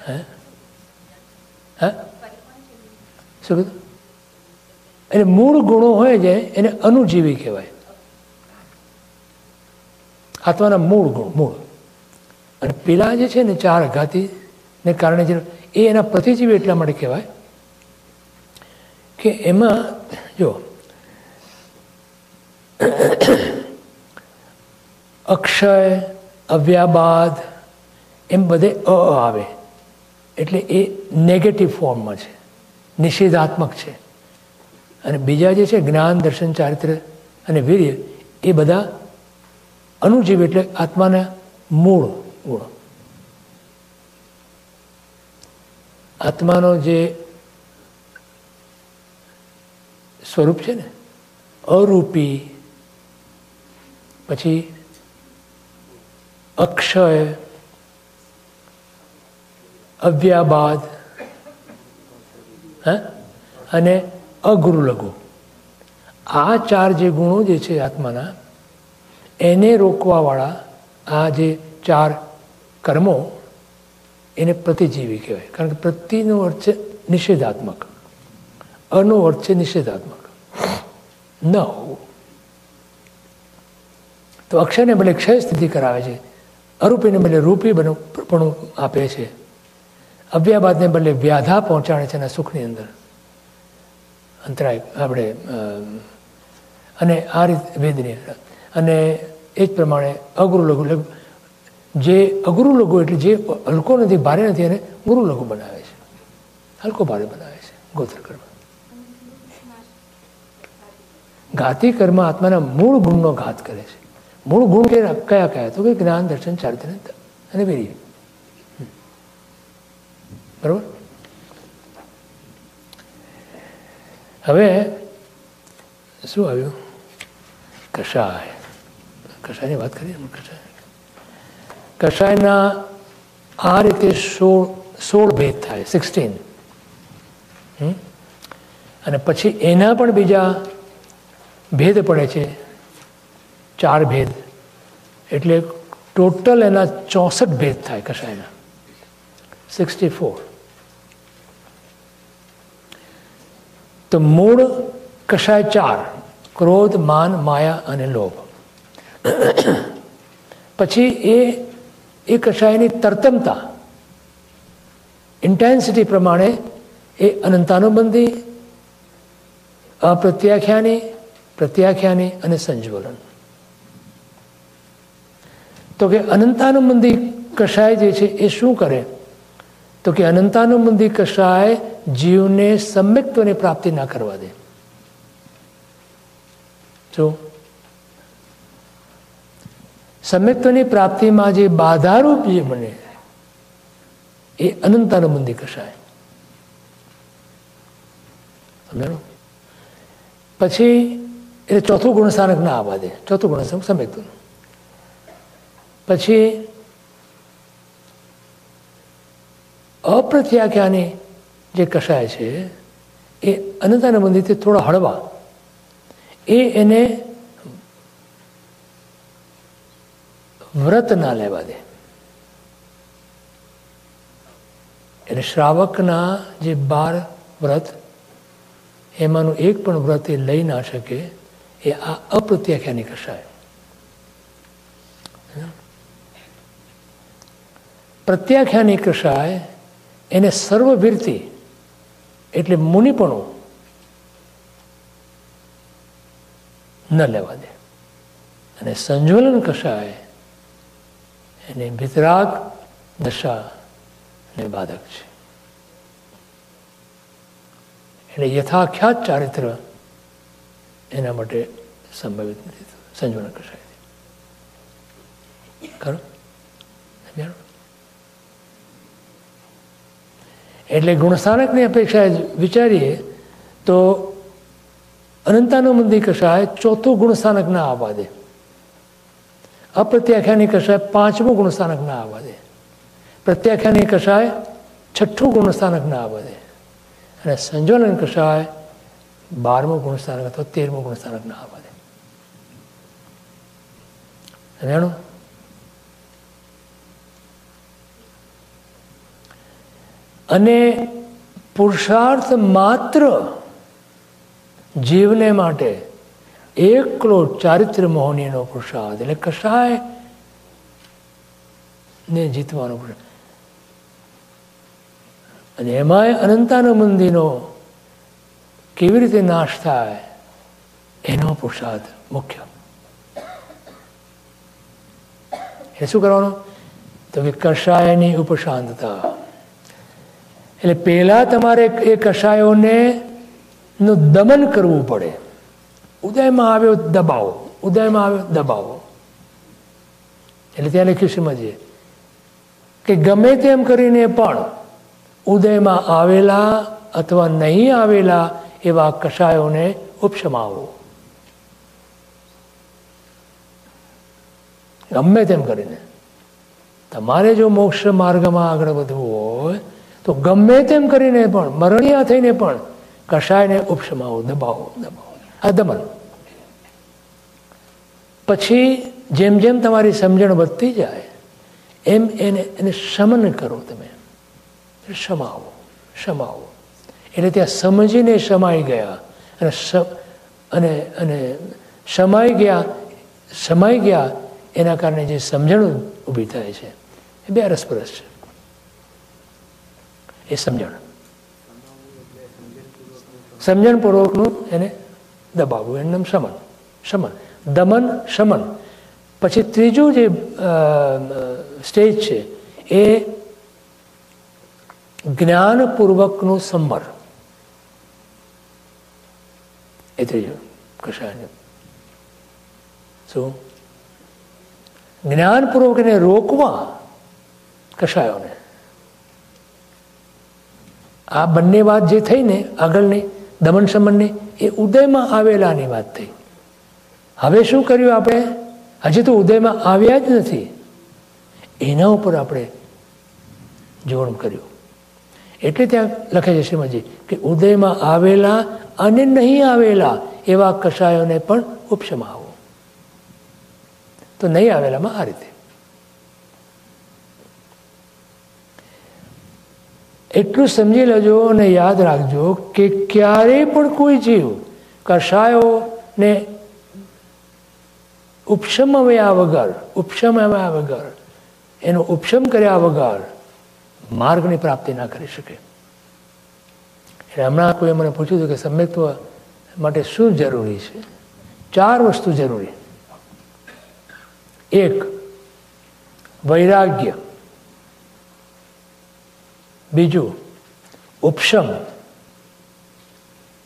હે? હે? શું કીધું? એટલે મૂળ ગુણો હોય છે, એને અનુજીવી કહેવાય. આત્માના મૂળ ગુણ, મૂળ. અને પેલા જે છે ને ચાર ઘાતીને કારણે જે એ એના પ્રતિજીવી એટલા માટે કહેવાય કે એમાં, જો અક્ષય, અવ્યાબાદ, એમ બધે અ આવે. એટલે એ નેગેટિવ ફોર્મમાં છે. નિષેધાત્મક છે. અને બીજા જે છે, જ્ઞાન, દર્શન, ચારિત્ર અને વીર્ય, એ બધા અનુજીવ એટલે આત્માના મૂળ ગુણ. આત્માનો જે સ્વરૂપ છે ને, અરૂપી પછી અક્ષય, અવ્યાબાદ, હે? અને અગુરુ લઘુ આ ચાર જે ગુણો જે છે આત્માના, એને રોકવાવાળા આ જે ચાર કર્મો એને પ્રતિજીવી કહેવાય. કારણ કે પ્રતિનો અર્થ છે નિષેધાત્મક. અનો અર્થ છે નિષેધાત્મક. ન હોવું તો અક્ષયને બદલે ક્ષય સ્થિતિ કરાવે છે અરૂપીને બદલે રૂપી બનો પણ આપે છે. અવ્યાબાદને બદલે વ્યાધા પહોંચાડે છે એના સુખની અંદર. અંતરાય આપણે અને આ રીત વેદની અને એ જ પ્રમાણે અગુરુ લઘુ લઘુ જે અગુરુ લઘુ એટલે જે હલકો નથી ભારે નથી એને ગુરુ લઘુ બનાવે છે. હલકો ભારે બનાવે છે ગોત્ર કર્મ. ઘાતી કર્મ આત્માના મૂળ ગુણનો ઘાત કરે છે. મૂળ ગુણ કે કયા કયા? તો કે જ્ઞાન, દર્શન ચારિત્ર અને વીર્ય. બરાબર? હવે શું આવ્યું? કષાય કષાયની વાત કરીએ કષાય કષાયના આ રીતે સોળ સોળ ભેદ થાય સિક્સટીન અને પછી એના પણ બીજા ભેદ પડે છે. ચાર ભેદ. એટલે ટોટલ એના ચોસઠ ભેદ થાય કશાયના. Sixty four. તો મૂળ કશાય ચાર, ક્રોધ, માન, માયા અને લોભ. પછી એ એ કશાયની તરતમતા ઇન્ટેન્સિટી પ્રમાણે એ અનંતાનુબંધી, અપ્રત્યાખ્યાની, પ્રત્યાખ્યાની અને સંજ્વલન. તો કે અનંતાનુબંધી કષાય જે છે એ શું કરે? તો કે અનંતાનુબંધી કષાય જીવને સમ્યક્ત્વની પ્રાપ્તિ ના કરવા દે. જો સમ્યક્ત્વની પ્રાપ્તિમાં જે બાધારૂપ જે બને, એ અનંતાનુબંધી કષાય સમજાણું? પછી એટલે ચોથું ગુણસ્થાનક ના આવવા દે. ચોથું ગુણસ્થાનક સમ્યક્ત્વનું પછી અપ્રત્યાખ્યાની જે કષાય છે, એ અનંતાના મંદિરથી થોડા હળવા. એ એને વ્રત ના લેવા દે. એટલે શ્રાવકના જે બાર વ્રત, એમાંનું એક પણ વ્રત એ લઈ ના શકે, એ આ અપ્રત્યાખ્યાની કષાય પ્રત્યાખ્યાની કષાય એને સર્વભીરતી એટલે મુનિપણું ન લેવા દે. અને સંજ્વલન કશાય એને વિતરાગ દશા ને બાધક છે. એટલે યથાખ્યાત ચારિત્ર એના માટે સંભવિત નથી સંજ્વલન કશાય ખરું સમજાણું એટલે ગુણસ્થાનકની અપેક્ષાએ વિચારીએ, તો અનંતાનુબંધી કશાય ચોથું ગુણસ્થાનક ના આવવા દે. અપ્રત્યાખ્યાની કશાય પાંચમું ગુણસ્થાનક ના આવવા દે. પ્રત્યાખ્યાની કશાય છઠ્ઠું ગુણસ્થાનક ના આવવા દે. અને સંજોલન કશાય બારમું ગુણસ્થાનક અથવા તેરમું ગુણસ્થાનક ના આવવા દે. સમજાણું અને પુરુષાર્થ માત્ર જીવને માટે એકલો ચારિત્ર મોહનીનો પુરુષાર્થ. એટલે કશાય ને જીતવાનો અને એમાંય અનંતાનુબંધીનો કેવી રીતે નાશ થાય, એનો પુરુષાર્થ મુખ્ય. એ શું કરવાનું? તો કે કશાયની ઉપશાંતતા. એટલે પહેલાં તમારે એ કષાયોને નું દમન કરવું પડે. ઉદયમાં આવ્યો દબાવો, ઉદયમાં આવ્યો દબાવો. એટલે ત્યાં લખ્યું સમજીએ કે ગમે તેમ કરીને પણ ઉદયમાં આવેલા અથવા નહીં આવેલા એવા કષાયોને ઉપશમાવો. ગમે તેમ કરીને. તમારે જો મોક્ષ માર્ગમાં આગળ વધવું હોય તો ગમે તેમ કરીને પણ, મરણિયા થઈને પણ કષાયને ઉપશમાવો દબાવો દબાવો. આ દમન. પછી જેમ જેમ તમારી સમજણ વધતી જાય, એમ એને એને શમન કરો તમે. ક્ષમાવો ક્ષમાવો એટલે ત્યાં સમજીને સમાઈ ગયા અને અને અને સમાઈ ગયા સમાઈ ગયા, એના કારણે જે સમજણ ઊભી થાય છે, એ બે રસપરસ છે. એ સમજણ. સમજણપૂર્વકનું એને દબાવવું, એનું નામ શમન. શમન. દમન, શમન. પછી ત્રીજું જે સ્ટેજ છે, એ જ્ઞાનપૂર્વકનું સંવર એ ત્રીજું કશાય શું? જ્ઞાનપૂર્વક એને રોકવા કશાયોને. આ બંને વાત જે થઈ ને, આગળની દમન શમનને એ ઉદયમાં આવેલાની વાત થઈ. હવે શું કર્યું આપણે? હજી તો ઉદયમાં આવ્યા જ નથી. એના ઉપર આપણે જોડ કર્યું. એટલે ત્યાં લખે છે શ્રીમદજી કે ઉદયમાં આવેલા અને નહીં આવેલા એવા કષાયોને પણ ઉપશમાવો તો નહીં આવેલામાં આ રીતે. એટલું સમજી લેજો અને યાદ રાખજો કે ક્યારેય પણ કોઈ જીવ કષાયોને ઉપશમવ્યા વગર ઉપશમવ્યા વગર, એનો ઉપશમ કર્યા વગર, માર્ગની પ્રાપ્તિ ના કરી શકે. એટલે હમણાં કોઈ મને પૂછ્યું હતું કે સમ્યક્ત્વ માટે શું જરૂરી છે? ચાર વસ્તુ જરૂરી. એક, વૈરાગ્ય. બીજું, ઉપશમ.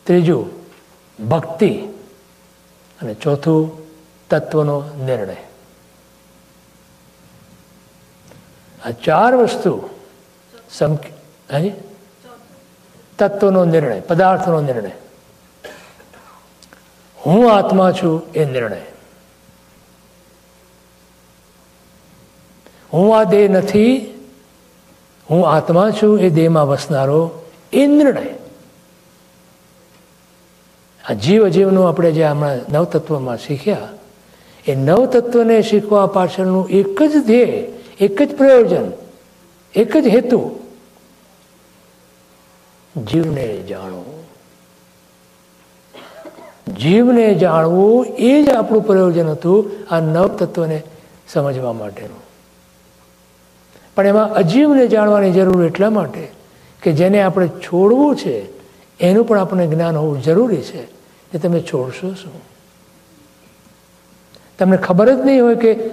ત્રીજું, ભક્તિ. અને ચોથું, તત્વનો નિર્ણય. આ ચાર વસ્તુ સમ તત્વનો નિર્ણય, પદાર્થનો નિર્ણય. હું આત્મા છું એ નિર્ણય. હું આ દેહ નથી હું આત્મા છું, એ દેહમાં વસનારો એ નિર્ણય આ જીવ અજીવનું આપણે જે હમણાં નવતત્વમાં શીખ્યા, એ નવતત્વને શીખવા પાછળનું એક જ ધ્યેય, એક જ પ્રયોજન, એક જ હેતુ. જીવને જાણવું. જીવને જાણવું એ જ આપણું પ્રયોજન હતું આ નવ તત્વને સમજવા માટેનું. પણ એમાં અજીવને જાણવાની જરૂર એટલા માટે કે જેને આપણે છોડવું છે, એનું પણ આપણને જ્ઞાન હોવું જરૂરી છે એ તમે છોડશો શું? તમને ખબર જ નહીં હોય કે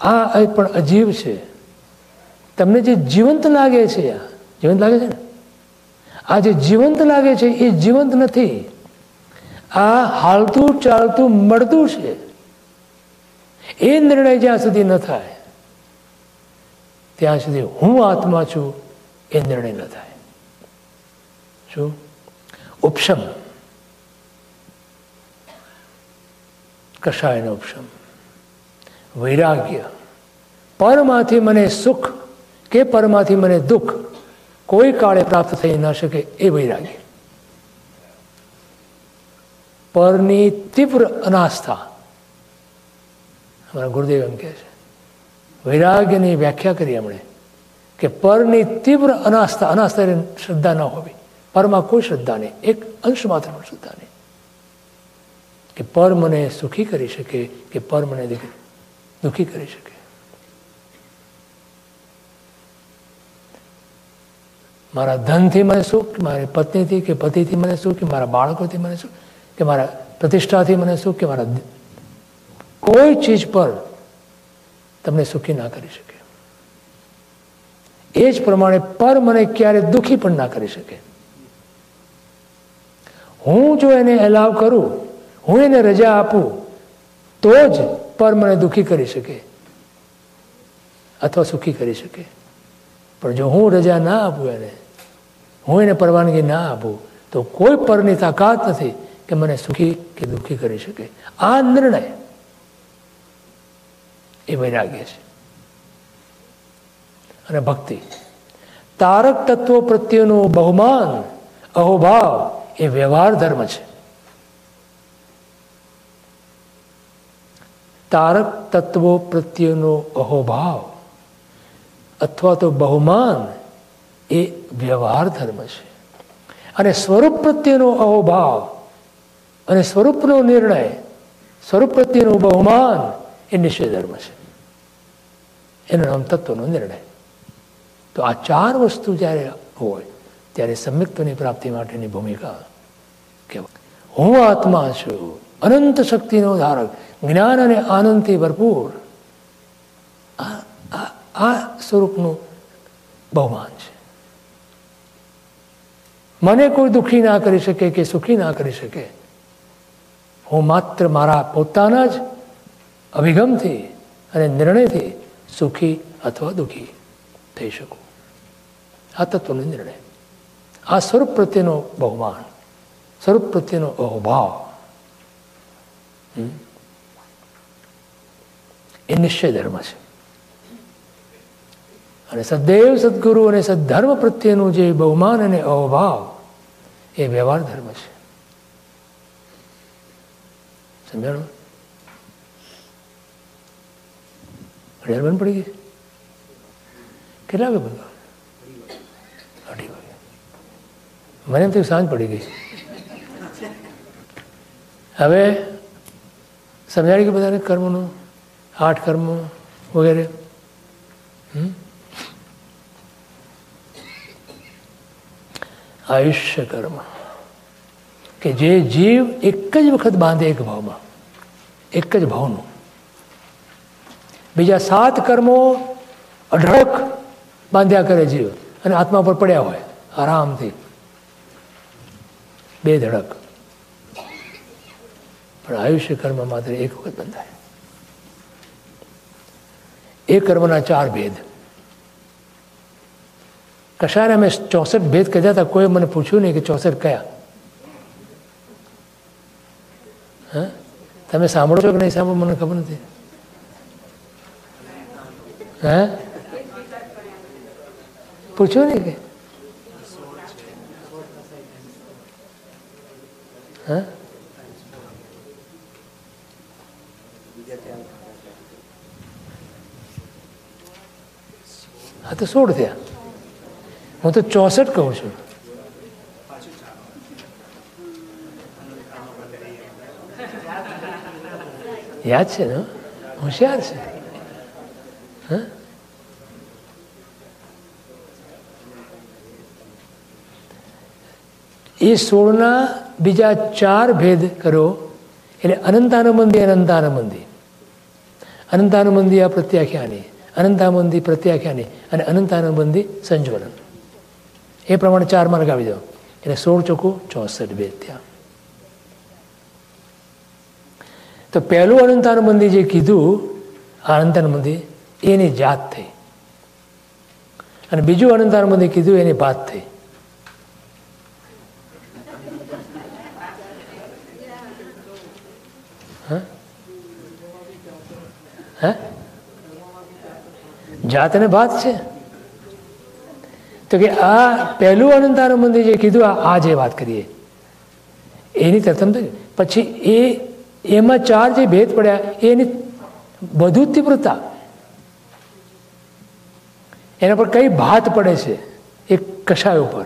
આ પણ અજીવ છે. તમને જે જીવંત લાગે છે, આ જીવંત લાગે છે ને? આ જે જીવંત લાગે છે, એ જીવંત નથી. આ હાલતું ચાલતું, મળતું છે. એ નિર્ણય જ્યાં સુધી ન થાય ત્યાં સુધી હું આત્મા છું, એ નિર્ણય ન થાય. શું? ઉપશમ. કશાયનો ઉપશમ. વૈરાગ્ય. પરમાંથી મને સુખ કે પરમાંથી મને દુઃખ કોઈ કાળે પ્રાપ્ત થઈ ન શકે એ વૈરાગ્ય. પરની તીવ્ર અનાસ્થા. અમારા ગુરુદેવ એમ કહે છે. વૈરાગ્યની વ્યાખ્યા કરી એમણે કે પરની તીવ્ર અનાસ્થા, અનાસ્થાની શ્રદ્ધા ન હોવી. પરમાં કોઈ શ્રદ્ધા નહીં. એક અંશ માત્ર શ્રદ્ધા નહીં. કે પર મને સુખી કરી શકે, કે પર મને દુઃખી કરી શકે. મારા ધનથી મને સુખ, કે મારી પત્નીથી, કે પતિથી મને સુખ, કે મારા બાળકોથી મને સુખ, કે મારા પ્રતિષ્ઠાથી મને સુખ, કે મારા કોઈ ચીજ પર તમને સુખી ના કરી શકે. એ જ પ્રમાણે પર મને ક્યારે દુઃખી પણ ના કરી શકે. હું જો એને એલાવ કરું, હું એને રજા આપું, તો જ પર મને દુઃખી કરી શકે અથવા સુખી કરી શકે. પણ જો હું રજા ના આપું એને, હું એને પરવાનગી ના આપું, તો કોઈ પરની તાકાત નથી કે મને સુખી કે દુઃખી કરી શકે. આ નિર્ણય એ વૈરાગ્ય છે. અને ભક્તિ. તારક તત્વો પ્રત્યેનું બહુમાન, અહોભાવ એ વ્યવહાર ધર્મ છે. તારક તત્વો પ્રત્યેનો અહોભાવ અથવા તો બહુમાન એ વ્યવહાર ધર્મ છે. અને સ્વરૂપ પ્રત્યેનો અહોભાવ અને સ્વરૂપનો નિર્ણય, સ્વરૂપ પ્રત્યેનું બહુમાન એ નિશ્ચય ધર્મ છે. એનું નામ તત્વનો નિર્ણય. તો આ ચાર વસ્તુ જ્યારે હોય, ત્યારે સંયુક્તની પ્રાપ્તિ માટેની ભૂમિકા કહેવાય હું આત્મા છું, અનંત શક્તિનો ધારક, જ્ઞાન અને આનંદથી ભરપૂર આ સ્વરૂપનું બહુમાન છે. મને કોઈ દુઃખી ના કરી શકે કે સુખી ના કરી શકે. હું માત્ર મારા પોતાના જ અભિગમથી અને નિર્ણયથી સુખી અથવા દુઃખી થઈ શકું. આ તત્વનો નિર્ણય. આ સ્વરૂપ પ્રત્યેનો બહુમાન. સ્વરૂપ પ્રત્યેનો અહોભાવ. એ નિશ્ચય ધર્મ છે. અને સદૈવ સદગુરુ અને સદ્ધર્મ પ્રત્યેનું જે બહુમાન અને અહોભાવ, એ વ્યવહાર ધર્મ છે. સમજાણું? ઘડિયાળ બંધ પડી ગઈ. કેટલા વાગે બંધ? અઢી વાગે મને એમ થયું સાંજ પડી ગઈ. હવે સમજાડી કે બધાને કર્મનું? આઠ કર્મ વગેરે? આયુષ્ય કર્મ. કે જે જીવ એક જ વખત બાંધે એક ભાવમાં. એક જ ભાવનું. બીજા સાત કર્મો અઢળક બાંધ્યા કરે જીવ અને આત્મા પર પડ્યા હોય, આરામથી. બે ધડક. પણ આયુષ્ય કર્મ માત્ર એક વખત બંધાય. એ કર્મના ચાર ભેદ. કશાને અમે ચોસઠ ભેદ કહેતા હતા, કોઈ મને પૂછ્યું નહીં કે ચોસઠ કયા? હા? તમે સાંભળો છો કે નહીં સાંભળો? મને ખબર નથી. હે? પૂછ્યું નહીં કે. હે? હા, તો સોળ થયા. હું તો ચોસઠ કહું છું. યાદ છે ને હોશિયાર છે. હા? એ સોળના બીજા ચાર ભેદ કરો એટલે અનંતાનુબંધી અનંતાનુબંધી અનંતાનુબંધી આ પ્રત્યાખ્યાની અનંતાનુબંધી પ્રત્યાખ્યાની અને અનંતાનુબંધી સંજોલન એ પ્રમાણે ચાર માર્ગ આવી જાઓ. એટલે સોળ ચોખ્ખું ચોસઠ ભેદ થયા તો પહેલું અનંતાનુબંધી જે કીધું, આ અનંતાનુબંધી એની જાત થઈ. અને બીજું અનંતાનુબંધી કીધું એની ભાત થઈ. જાત અને ભાત છે. તો કે આ પહેલું અનંતાનુબંધી જે કીધું, આ જે વાત કરીએ, એની તરતમ પછી એ એમાં ચાર જે ભેદ પડ્યા, એની વધુ તીવ્રતા. એના પર કઈ ભાત પડે છે એ કશાય ઉપર.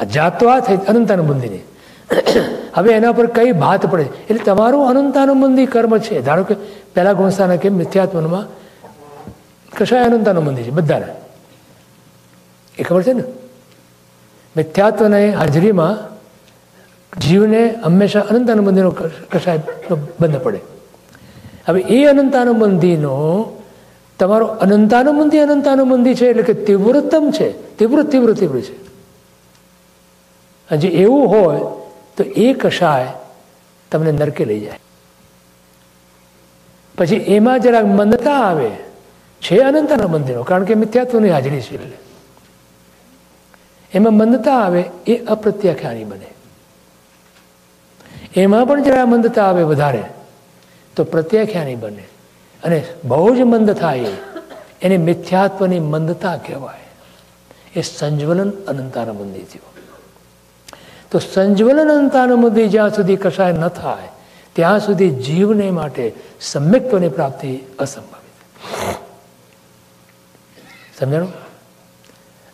આ જાત આ થઈ અનંતાનુબંધીની. હવે એના પર કઈ ભાત પડે એટલે તમારું અનંતાનુબંધી કર્મ છે. ધારો કે પહેલા ગુણસ્થાના કે મિથ્યાત્મનમાં કશાય અનંતાનુબંધી છે બધાને. એ ખબર છે ને? મિથ્યાત્વને હાજરીમાં જીવને હંમેશા અનંતાનુબંધીનો કશાય બંધ પડે. હવે એ અનંતાનુબંધીનો તમારો અનંતાનુબંધી અનંતાનુબંધી છે એટલે કે તીવ્રતમ છે. તીવ્ર તીવ્ર તીવ્ર છે. હજી એવું હોય તો એ કશાય તમને નરકે લઈ જાય. પછી એમાં જરાક મંદતા આવે છે અનંતાના મંદિરો કારણ કે મિથ્યાત્વની હાજરી છે એટલે. એમાં મંદતા આવે એ અપ્રત્યાખ્યાની બને. એમાં પણ જરા મંદતા આવે વધારે, તો પ્રત્યાખ્યાની બને. અને બહુ જ મંદ થાય. એને મિથ્યાત્વની મંદતા કહેવાય. એ સંજ્વલન અનંતાનુબંધી થયું. તો સંજ્વલન અનંતાનુબંધી જ્યાં સુધી કશાય ન થાય, ત્યાં સુધી જીવને માટે સમ્યક્ત્વની પ્રાપ્તિ અસંભવિત. સમજાણું?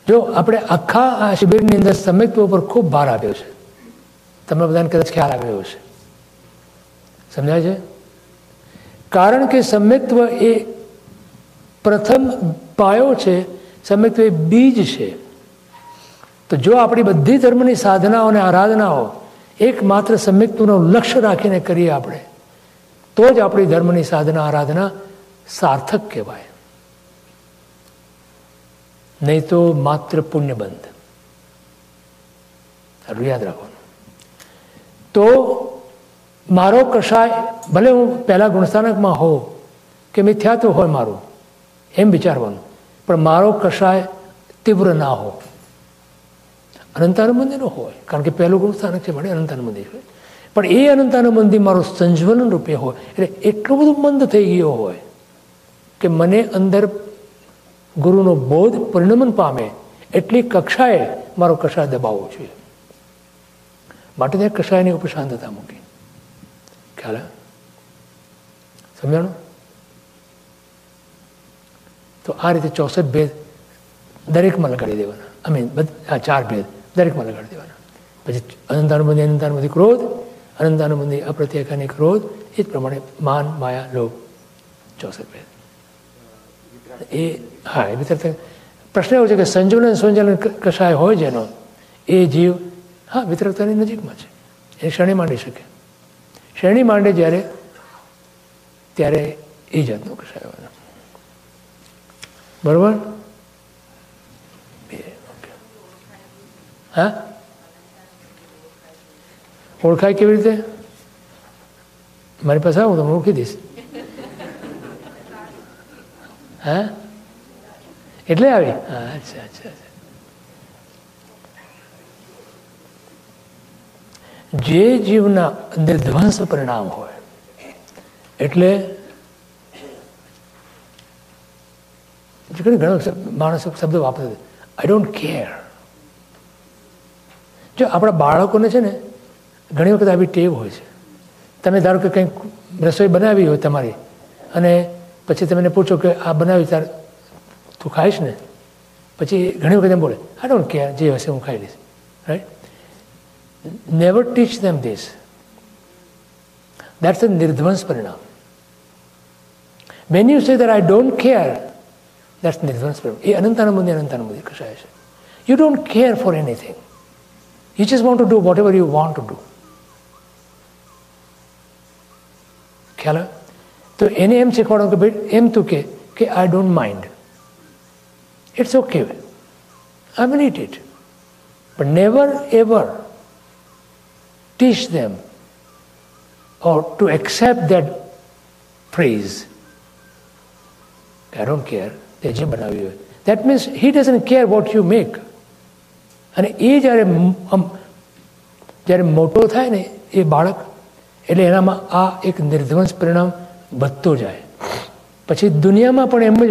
જો આપણે આખા આ શિબિરની અંદર સમ્યક્ત્વ ઉપર ખૂબ ભાર આપ્યો છે, તમને બધાને કદાચ ખ્યાલ આવ્યો છે સમજાય છે? કારણ કે સમ્યક્ત્વ એ પ્રથમ પાયો છે સમ્યક્ત્વ એ બીજ છે. તો જો આપણી બધી ધર્મની સાધનાઓ અને આરાધનાઓ એકમાત્ર સમ્યક્ત્વનું લક્ષ્ય રાખીને કરીએ આપણે, તો જ આપણી ધર્મની સાધના, આરાધના સાર્થક કહેવાય. નહીં તો માત્ર પુણ્યબંધ. યાદ રાખવાનું. તો મારો કશાય, ભલે હું પહેલાં ગુણસ્થાનકમાં હોઉં, કે મિથ્યાત્વ હોય મારું, એમ વિચારવાનું. પણ મારો કશાય તીવ્ર ના હો અનંતાનુબંધીનો હોય, કારણ કે પહેલું ગુણસ્થાનક છે માટે અનંતાનુબંધી હોય. પણ એ અનંતાનુબંધી મારો સંજ્વલન રૂપે હોય, એટલે એટલું બધું મંદ થઈ ગયો હોય, કે મને અંદર ગુરુનો બોધ પરિણમન પામે, એટલી કક્ષાએ મારો કશાય દબાવવો જોઈએ માટે ત્યાં કશાયની ઉપર શાંતતા મૂકી. ખ્યાલ સમજાણું? તો આ રીતે ચોસઠ ભેદ દરેકમાં લગાડી દેવાના. મીન આ ચાર ભેદ દરેકમાં લગાડી દેવાના. પછી અનંતાનુબંધી અનંતાનુબંધી ક્રોધ, અનંતાનુબંધી અપ્રત્યાખાની ક્રોધ, એ જ પ્રમાણે માન, માયા, લોભ, ચોસઠ ભેદ. એ, હા, એ વિતર પ્રશ્ન એવો છે કે સંજોલન સંજોલન કશાય હોય જેનો એ જીવ, હા, વિતરકતાની નજીકમાં છે. એ ક્ષણે માંડી શકે. શ્રેણી માંડે જ્યારે, ત્યારે એ જાતનું કસાય હોય બરોબર? હા? ઓળખાય કેવી રીતે? મારી પાસે આવું તમને ઓળખી દઈશ. હા? એટલે આવી? હા અચ્છા અચ્છા. જે જીવના અંદર ધ્વંસ પરિણામ હોય, એટલે ઘણો માણસ શબ્દો વાપરે આઈ ડોન્ટ કેર જો આપણા બાળકોને છે ને, ઘણી વખત આવી ટેવ હોય છે. તમે ધારો કે કંઈક રસોઈ બનાવી હોય તમારી, અને પછી તમે પૂછો કે, આ બનાવી તાર, તું ખાઈશ ને? પછી ઘણી વખત એમ બોલે આઈ ડોન્ટ કેર જે હશે હું ખાઈ લઈશ. Right never teach them this. That's a nirdvans parinam. When you say that I don't care, that's nirdvans parinam. You don't care for anything. You just want to do whatever you want to do. ख्याल है तो एने एम सिखाड़ों के बेट एम ke I don't mind. It's okay. I will eat it, but never ever. Teach them or to accept that praise. I don't care તે જે બનાવ્યું હોય that means he doesn't care what you make અને એ જ્યારે જ્યારે મોટો થાય ને એ બાળક, એટલે એનામાં આ એક નિર્ધ્વંસ પરિણામ વધતો જાય. પછી દુનિયામાં પણ એમ જ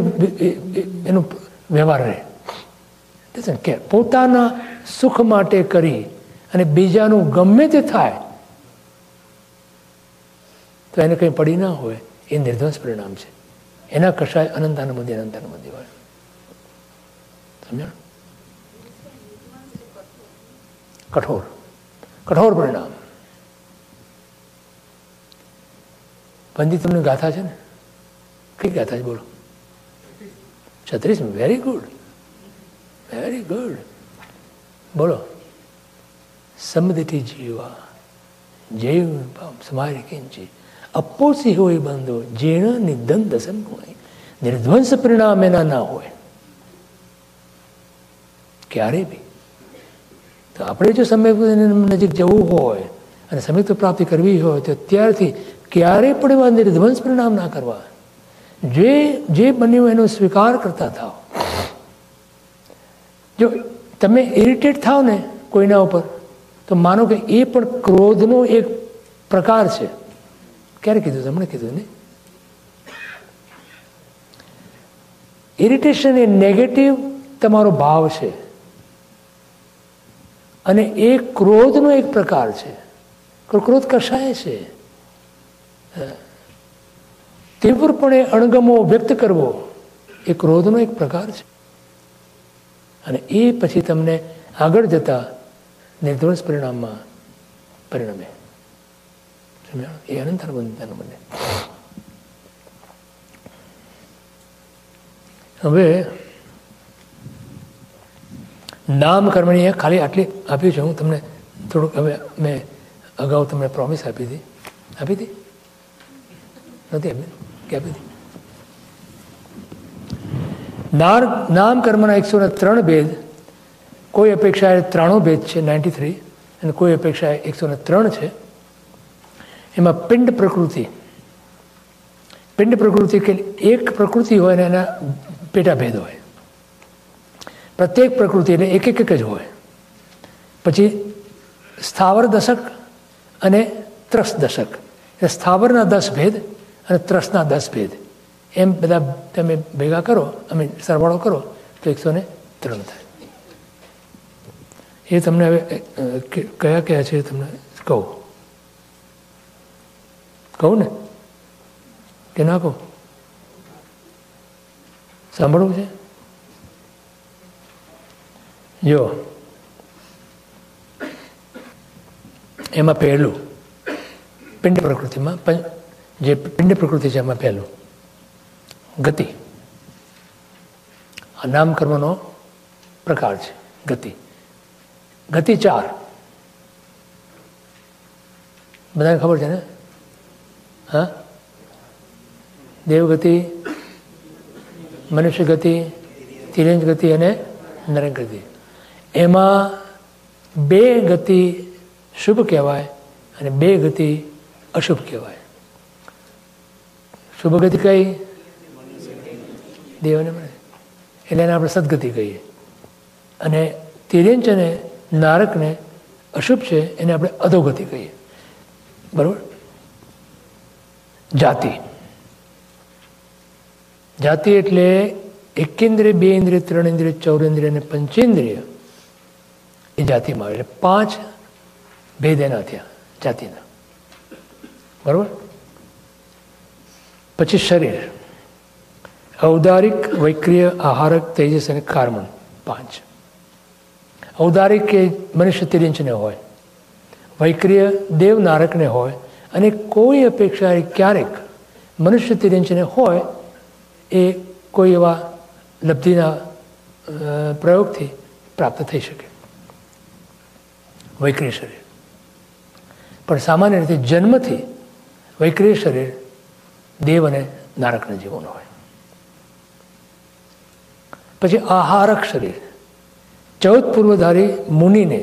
એનો વ્યવહાર રહે. કે પોતાના સુખ માટે કરી અને બીજાનું ગમે તે થાય, તો એને કંઈ પડી ના હોય, એ નિર્ધ્વંસ પરિણામ છે. એના કશાય અનંતાનુબંધી અનંતાનુબંધી હોય. સમજણ કઠોર. કઠોર પરિણામ. પંડિતોની ગાથા છે ને? કઈ ગાથા છે? બોલો. છત્રીસ વેરી ગુડ વેરી ગુડ બોલો. સમદથી જીવા જૈવ સમારી કિંચી. અપોસી હોય બંધો જીર્ણ નિધન દસન હોય. નિર્ધ્વંસ પરિણામ એના ના હોય. ક્યારે બી. તો આપણે જો સમય નજીક જવું હોય અને સમયત્વ પ્રાપ્તિ કરવી હોય, તો ત્યારથી ક્યારેય પણ એવા નિર્ધ્વંસ પરિણામ ના કરવા. જે જે બન્યું એનો સ્વીકાર કરતા થાવ જો તમે ઇરિટેટ થાવ ને કોઈના ઉપર તો માનો કે એ પણ ક્રોધનો એક પ્રકાર છે. ક્યારે કીધું? તમને કીધું ને? ઇરિટેશન એ નેગેટિવ તમારો ભાવ છે. અને એ ક્રોધનો એક પ્રકાર છે. ક્રોધ કશાય છે? તીવ્રપણે અણગમો વ્યક્ત કરવો એ ક્રોધનો એક પ્રકાર છે. અને એ પછી તમને આગળ જતા નિર્ધ્વંસ પરિણામમાં પરિણમે. એ અનંત બંધન બને હવે નામ કર્મણી ખાલી આટલી આપ્યું છે. હું તમને થોડુંક હવે મેં અગાઉ તમને પ્રોમિસ આપી હતી. આપી હતી? નથી આપી? કે આપી હતી? નામ કર્મના એકસો ત્રણ ભેદ કોઈ અપેક્ષાએ ત્રાણું ભેદ છે નાઇન્ટી થ્રી અને કોઈ અપેક્ષાએ એકસો ને ત્રણ છે. એમાં પિંડ પ્રકૃતિ પિંડ પ્રકૃતિ કે એક પ્રકૃતિ હોય ને એના પેટા ભેદ હોય. પ્રત્યેક પ્રકૃતિ એટલે એક એક જ હોય. પછી સ્થાવર દશક અને ત્રસ દશક. એટલે સ્થાવરના દસ ભેદ અને ત્રસના દસ ભેદ. એમ બધા તમે ભેગા કરો, અમે સરવાળો કરો, તો એકસો ને ત્રણ થાય. એ તમને હવે કયા કયા છે તમને કહું. કહું ને. કે ના કહું. સાંભળવું છે? જો. એમાં પહેલું, પિંડ પ્રકૃતિમાં જે પિંડ પ્રકૃતિ છે એમાં પહેલું, ગતિ. આ નામકર્મનો પ્રકાર છે, ગતિ. ગતિ ચાર. બધાને ખબર છે ને? હા? દેવગતિ મનુષ્ય ગતિ તિરંજ ગતિ અને નરક ગતિ એમાં બે ગતિ શુભ કહેવાય અને બે ગતિ અશુભ કહેવાય. શુભ ગતિ કઈ? દેવને મને એટલે એને આપણે સદગતિ કહીએ. અને તિરંજ અને નારકને અશુભ છે, એને આપણે અધોગતિ કહીએ. બરાબર? જાતિ. જાતિ એટલે એકેન્દ્રિય, બે ઇન્દ્રિય, ત્રણ ઇન્દ્રિય ચૌરેન્દ્રિય અને પંચેન્દ્રિય એ જાતિમાં આવે. એટલે પાંચ ભેદ એના થયા જાતિના. બરાબર? પછી શરીર. ઔદારિક, વૈક્રિય, આહારક, તેજસ અને કાર્મણ પાંચ. ઔદારિક કે મનુષ્ય તિરિંચને હોય, વૈક્રિય દેવ નારકને હોય અને કોઈ અપેક્ષા ક્યારેક મનુષ્ય તિરિંચને હોય એ કોઈ એવા લબ્ધિના પ્રયોગથી પ્રાપ્ત થઈ શકે. વૈક્રિય શરીર. પણ સામાન્ય રીતે જન્મથી વૈક્રિય શરીર દેવ અને નારકના જીવન હોય. પછી આહારક શરીર. ચૌદ પૂર્વધારી મુનિને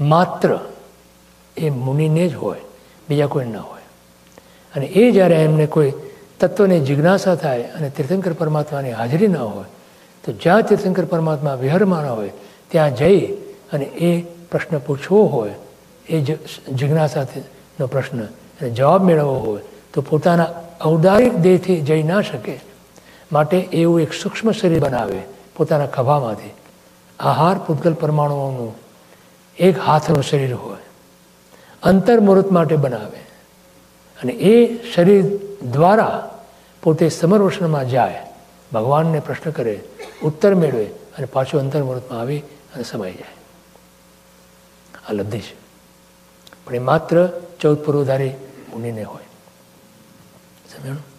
માત્ર એ મુનિને જ હોય, બીજા કોઈ ન હોય. અને એ જ્યારે એમને કોઈ તત્વની જિજ્ઞાસા થાય અને તીર્થંકર પરમાત્માની હાજરી ન હોય, તો જ્યાં તીર્થંકર પરમાત્મા વિહરમાન હોય, ત્યાં જઈ અને એ પ્રશ્ન પૂછવો હોય, એ જિજ્ઞાસાનો પ્રશ્ન અને જવાબ મેળવવો હોય, તો પોતાના ઔદારિક દેહથી જઈ ના શકે. માટે એવું એક સૂક્ષ્મ શરીર બનાવે પોતાના ખભામાંથી. આહાર પૂતગલ પરમાણુઓનું એક હાથનું શરીર હોય અંતર્મુહૂર્ત માટે બનાવે. અને એ શરીર દ્વારા પોતે સમરવર્ષણમાં જાય, ભગવાનને પ્રશ્ન કરે, ઉત્તર મેળવે અને પાછું અંતર્મુહૂર્તમાં આવી અને સમાઈ જાય. આ લબ્ધિ છે. પણ એ માત્ર ચૌદ પૂર્વધારી મુનિને હોય. સમજાણું?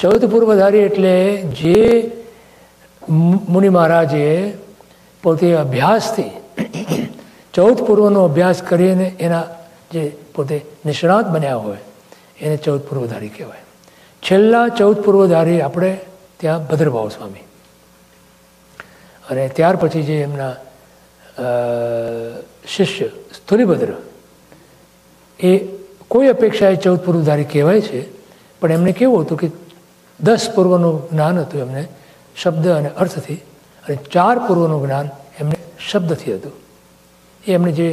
ચૌદ પૂર્વધારી એટલે જે મુનિ મહારાજે પોતે અભ્યાસથી ચૌદ પૂર્વનો અભ્યાસ કરીને એના જે પોતે નિષ્ણાત બન્યા હોય, એને ચૌદ પૂર્વધારી કહેવાય. છેલ્લા ચૌદ પૂર્વધારી આપણે ત્યાં ભદ્રભાવ સ્વામી. અને ત્યાર પછી જે એમના શિષ્ય સ્થુલિભદ્ર એ કોઈ અપેક્ષાએ ચૌદ પૂર્વધારી કહેવાય છે, પણ એમને કેવું હતું કે દસ પૂર્વનું જ્ઞાન હતું એમને, શબ્દ અને અર્થથી, અને ચાર પૂર્વનું જ્ઞાન એમને શબ્દથી હતું. એ એમણે જે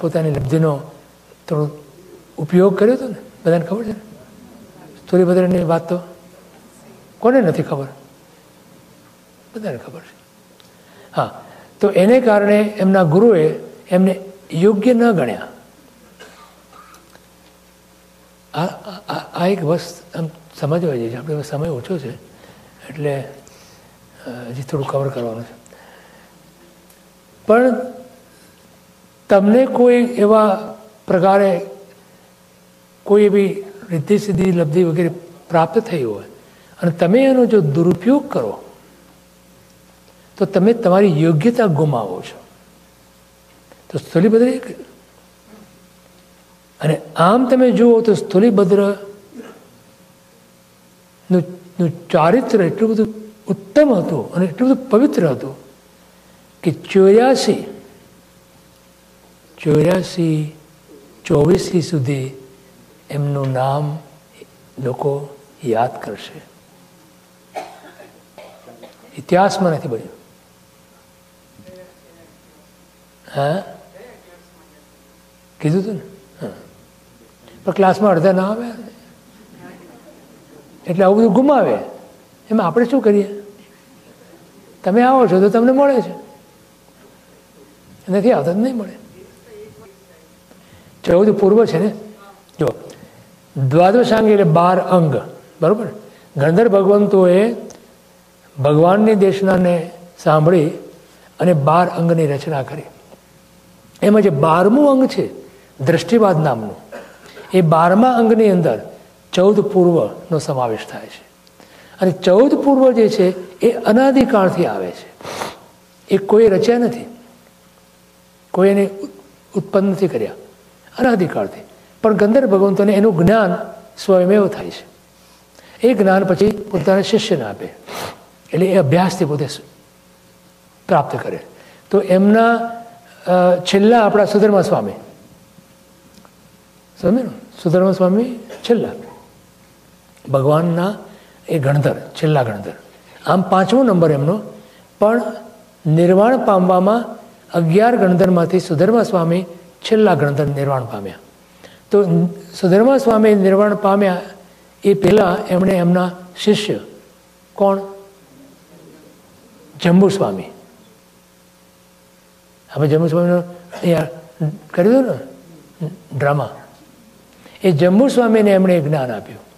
પોતાની લબ્ધિનો થોડો ઉપયોગ કર્યો હતો ને, બધાને ખબર છે ને? સૂર્યભદ્રની વાત તો કોને નથી ખબર? બધાને ખબર છે. હા, તો એને કારણે એમના ગુરુએ એમને યોગ્ય ન ગણ્યા. આ એક વસ્તુ સમજવા જઈએ આપણે સમય ઓછો છે, એટલે હજી થોડું કવર કરવાનું છે. પણ તમને કોઈ એવા પ્રકારે કોઈ એવી રિદ્ધિ સિદ્ધિ, લબ્ધિ વગેરે પ્રાપ્ત થઈ હોય અને તમે એનો જો દુરુપયોગ કરો, તો તમે તમારી યોગ્યતા ગુમાવો છો. તો સ્થુલિભદ્ર અને આમ તમે જુઓ તો સ્થુલિભદ્ર નું ચારિત્ર એટલું બધું ઉત્તમ હતું અને એટલું બધું પવિત્ર હતું કે ચોર્યાસી ચોર્યાસી, ચોવીસી સુધી એમનું નામ લોકો યાદ કરશે. ઇતિહાસમાં નથી બન્યું. હા? કીધું હતું ને? હા. પણ ક્લાસમાં અડધા ના આવે? એટલે આવું બધું ગુમાવે. એમાં આપણે શું કરીએ? તમે આવો છો તો તમને મળે છે. નથી આવતા નહીં મળે. ચૌદ પૂર્વ છે ને? જો, દ્વાદશાંગ એટલે બાર અંગ. બરાબર? ગણધર ભગવંતોએ ભગવાનની દેશનાને સાંભળી અને બાર અંગની રચના કરી. એમાં જે બારમું અંગ છે, દ્રષ્ટિવાદ નામનું, એ બારમા અંગની અંદર ચૌદ પૂર્વનો સમાવેશ થાય છે. અને ચૌદ પૂર્વ જે છે, એ અનાદિકાળથી આવે છે. એ કોઈ રચ્યા નથી. કોઈ એને ઉત્પન્ન નથી કર્યા. અનાદિકાળથી. પણ ગંધર્વ ભગવંતોને એનું જ્ઞાન સ્વયમેવ થાય છે. એ જ્ઞાન પછી પોતાના શિષ્યને આપે. એટલે એ અભ્યાસથી પોતે પ્રાપ્ત કરે. તો એમના છેલ્લા આપણા સુધર્મા સ્વામી સમજે ને સુધર્મા સ્વામી છેલ્લા. ભગવાનના એ ગણધર, છેલ્લા ગણધર. આમ પાંચમો નંબર એમનો, પણ નિર્વાણ પામવામાં અગિયાર ગણધરમાંથી સુધર્મા સ્વામી છેલ્લા ગણધર નિર્વાણ પામ્યા. તો સુધર્મા સ્વામી નિર્વાણ પામ્યા એ પહેલાં એમણે એમના શિષ્ય કોણ? જંબુ સ્વામી આપણે જંબુ સ્વામીનો અહીંયા કરી દો ને ડ્રામા. એ જંબુ સ્વામીને એમણે જ્ઞાન આપ્યું.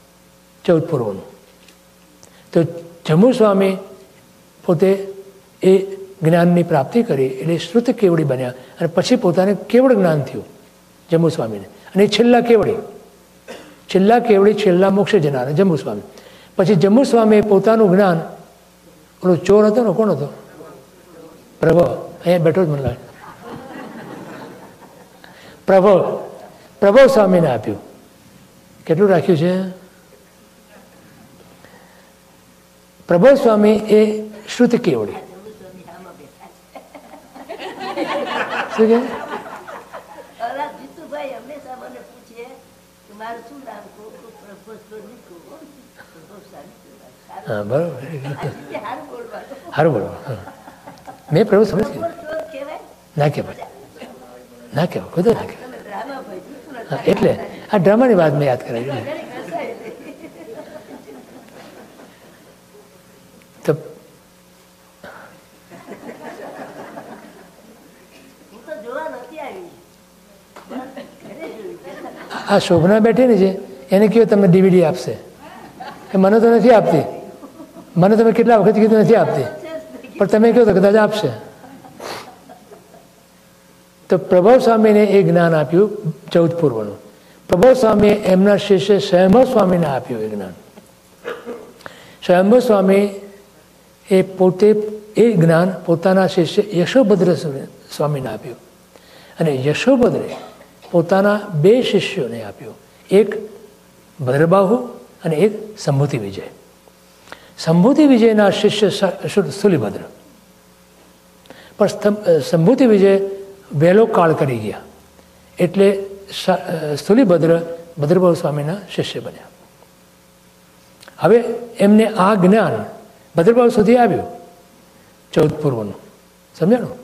ચૌદ પૂર્વનું તો જંબુ સ્વામી પોતે એ જ્ઞાનની પ્રાપ્તિ કરી એટલે શ્રુત કેવડી બન્યા. અને પછી પોતાને કેવળ જ્ઞાન થયું જમ્મુ સ્વામીને અને છેલ્લા કેવડી? છેલ્લા કેવડી, છેલ્લા મોક્ષ જનાર જંબુ સ્વામી પછી જમ્મુ સ્વામીએ પોતાનું જ્ઞાન, ઓલો ચોર હતો ને, કોણ હતો? પ્રભવ અહીંયા બેઠો જ મને લાગે. પ્રભવ પ્રભવ સ્વામીને આપ્યું. કેટલું રાખ્યું છે? પ્રભવ સ્વામી એ શ્રુત કેવડી શું કે હા બરોબર સારું બરોબર મેં પ્રભુ સમજ ના કહેવાય ના કહેવાય ખુદ ના કહેવાય એટલે આ ડ્રામાની વાત મેં યાદ કરાવી તો આ શોભના બેઠી ને છે. એને કહ્યું તમને ડીવીડી આપશે? એ મને તો નથી આપતી. મને તમે કેટલા વખત કીધું નથી આપતી. પણ તમે કહો તો કદાચ આપશે. તો પ્રભવ સ્વામીને એ જ્ઞાન આપ્યું ચૌદ પૂર્વનું. પ્રભવ સ્વામીએ એમના શિષ્ય સ્વયંભવ સ્વામીને આપ્યું એ જ્ઞાન. સ્વયંભવ સ્વામી એ પોતે એ જ્ઞાન પોતાના શિષ્ય યશોભદ્ર સ્વામીને આપ્યું. અને યશોભદ્રે પોતાના બે શિષ્યોને આપ્યું. એક ભદ્રબાહુ અને એક સંભૂતિ વિજય. સંભૂતિ વિજયના શિષ્ય સુલીભદ્ર. પણ સંભૂતિ વિજય વહેલો કાળ કરી ગયા. એટલે સ્થુલીભદ્ર ભદ્રભાવ સ્વામીના શિષ્ય બન્યા. હવે એમને આ જ્ઞાન ભદ્રભાવ સુધી આવ્યું. ચૌદ પૂર્વનું. સમજાણું?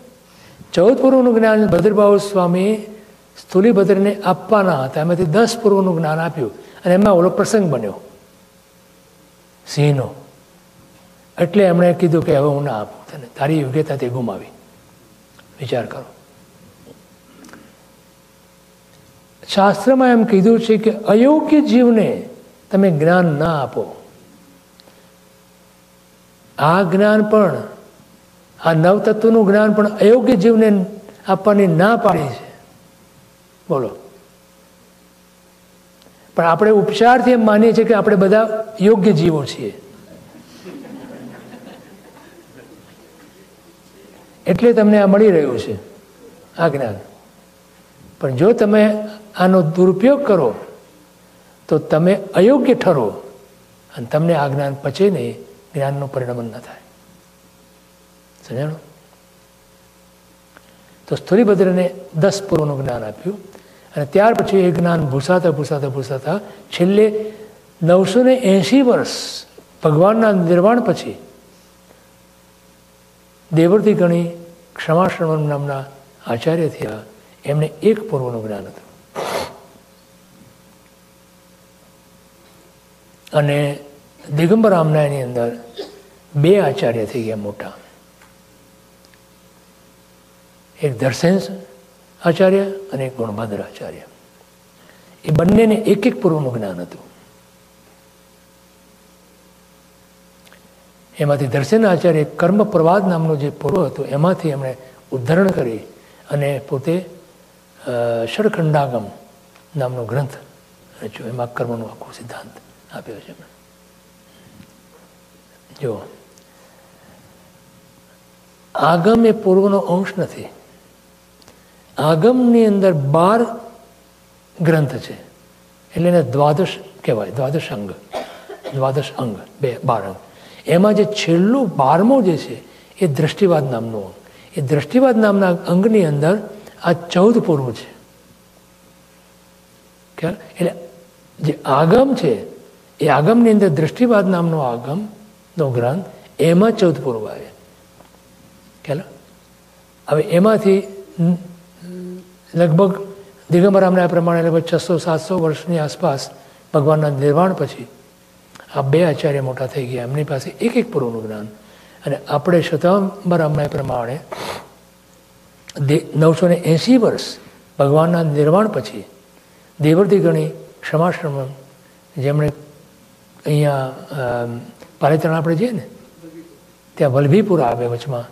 ચૌદ પૂર્વનું જ્ઞાન ભદ્રભાવ સ્વામી સ્થુલીભદ્રને આપવાના હતા. એમાંથી દસ પૂર્વનું જ્ઞાન આપ્યું અને એમાં ઓલો પ્રસંગ બન્યો. સિંહનો. એટલે એમણે કીધું કે હવે હું ના આપું. તને તારી યોગ્યતા તે ગુમાવી. વિચાર કરો. શાસ્ત્રમાં એમ કીધું છે કે અયોગ્ય જીવને તમે જ્ઞાન ના આપો. આ જ્ઞાન પણ, આ નવતત્વનું જ્ઞાન પણ અયોગ્ય જીવને આપવાની ના પાડી છે. બોલો. પણ આપણે ઉપચારથી એમ માનીએ છીએ કે આપણે બધા યોગ્ય જીવો છીએ. એટલે તમને આ મળી રહ્યું છે, આ જ્ઞાન. પણ જો તમે આનો દુરુપયોગ કરો, તો તમે અયોગ્ય ઠરો અને તમને આ જ્ઞાન પચે નહીં, જ્ઞાનનું પરિણામ ન થાય. સમજાણું? તો સ્થુલીભદ્રને દસ પૂર્વનું જ્ઞાન આપ્યું. અને ત્યાર પછી એ જ્ઞાન ભૂસાતા ભૂસાતા ભૂસાતા છેલ્લે નવસો ને એંશી વર્ષ ભગવાનના નિર્વાણ પછી દેવર્તી ગણી ક્ષમાશ્રવણ નામના આચાર્ય થયા. એમને એક પૂર્વનું જ્ઞાન હતું. અને દિગંબર આમનાયની અંદર બે આચાર્ય થઈ ગયા મોટા. એક દર્શન આચાર્ય અને ગુણભદ્ર આચાર્ય. એ બંનેને એક એક પૂર્વનું જ્ઞાન હતું. એમાંથી દર્શન આચાર્ય કર્મ પ્રવાદ નામનો જે પૂર્વ હતો, એમાંથી એમણે ઉદ્ધરણ કરી અને પોતે ષડખંડાગમ નામનો ગ્રંથ રચ્યો. એમાં કર્મનો આખો સિદ્ધાંત આપ્યો છે જો આગમ એ પૂર્વનો અંશ નથી. આગમની અંદર બાર ગ્રંથ છે. એટલે એને દ્વાદશ કહેવાય, દ્વાદશ અંગ. દ્વાદશ અંગ, બે, બાર અંગ. એમાં જે છેલ્લું બારમું જે છે, એ દ્રષ્ટિવાદ નામનું અંગ. એ દ્રષ્ટિવાદ નામના અંગની અંદર આ ચૌદ પૂર્વ છે. એટલે જે આગમ છે, એ આગમની અંદર દ્રષ્ટિવાદ નામનો આગમનો ગ્રંથ, એમાં ચૌદ પૂર્વ આવે. ખ્યાલ? હવે એમાંથી લગભગ દિગંબરામના પ્રમાણે લગભગ છસો, સાતસો વર્ષની આસપાસ ભગવાનના નિર્વાણ પછી આ બે આચાર્ય મોટા થઈ ગયા. એમની પાસે એક એક પૂર્વનું જ્ઞાન. અને આપણે શતાંબરામના પ્રમાણે નવસો ને એંસી વર્ષ ભગવાનના નિર્વાણ પછી દેવર્તી ગણી ક્ષમાશ્રમ જેમણે અહીંયા પાલેતરણ આપણે જઈએ ને, ત્યાં વલભીપુર આવે વચમાં.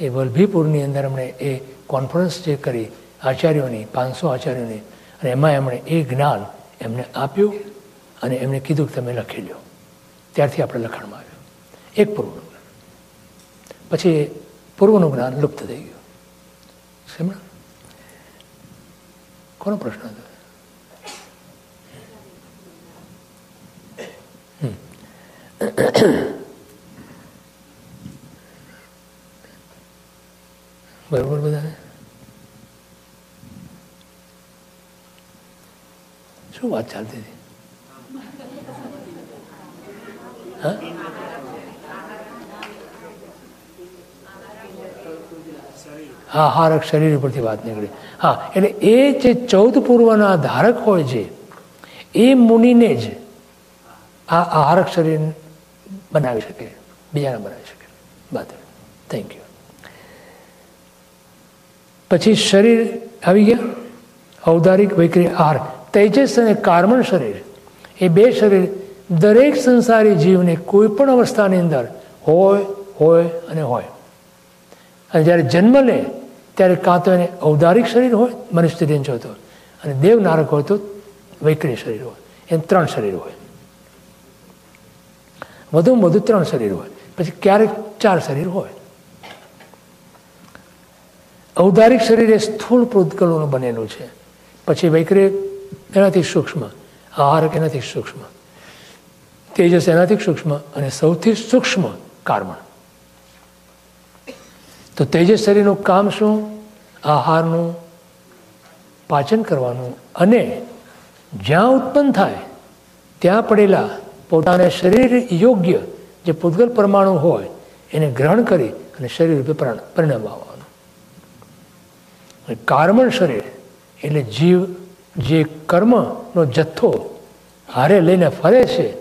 એ વલભીપુરની અંદર એમણે એ કોન્ફરન્સ જે કરી આચાર્યોની, પાંચસો આચાર્યોની, અને એમાં એમણે એ જ્ઞાન એમને આપ્યું અને એમને કીધું કે તમે લખી લો ત્યારથી આપણે લખાણમાં આવ્યું. એક પૂર્વનું જ્ઞાન. પછી પૂર્વનું જ્ઞાન લુપ્ત થઈ ગયું. સમજ કોનો પ્રશ્ન હતો? બરોબર બધાને? શું વાત ચાલતી હતી? હા? હારક શરીર પરથી વાત નીકળી. હા, એટલે એ જે ચૌદ પૂર્વના ધારક હોય છે, એ મુનિને જ આ આહારક શરીર બનાવી શકે, બીજાને બનાવી શકે. બાદ થેન્ક યુ પછી શરીર આવી ગયા. ઔદારિક વૈકરી આહાર. તેજસ અને કાર્બન શરીર. એ બે શરીર દરેક સંસારી જીવને કોઈ પણ અવસ્થાની અંદર હોય હોય અને હોય. અને જ્યારે જન્મ લે, ત્યારે કાં તો એને ઔદારિક શરીર હોય મનુષ્ય દિન જોતો અને દેવનારક હોય તો વૈકરી શરીર હોય. એમ ત્રણ શરીર હોય. વધુમાં વધુ ત્રણ શરીર હોય. પછી ક્યારેક ચાર શરીર હોય. ઔદારિક શરીર એ સ્થૂળ પ્રોદકલોનું બનેલું છે. પછી વૈકરી એનાથી સૂક્ષ્મ, આહાર એનાથી સૂક્ષ્મ, તેજસ એનાથી સૂક્ષ્મ અને સૌથી સૂક્ષ્મ કાર્બન તો તેજસ શરીરનું કામ શું? આહારનું પાચન કરવાનું અને જ્યાં ઉત્પન્ન થાય, ત્યાં પડેલા પોતાને શરીર યોગ્ય જે પૂતગલ પરમાણુ હોય, એને ગ્રહણ કરી અને શરીર રૂપે પરિણામ આવવાનું. કાર્મણ શરીર એટલે જીવ જે કર્મનો જથ્થો હારે લઈને ફરે છે,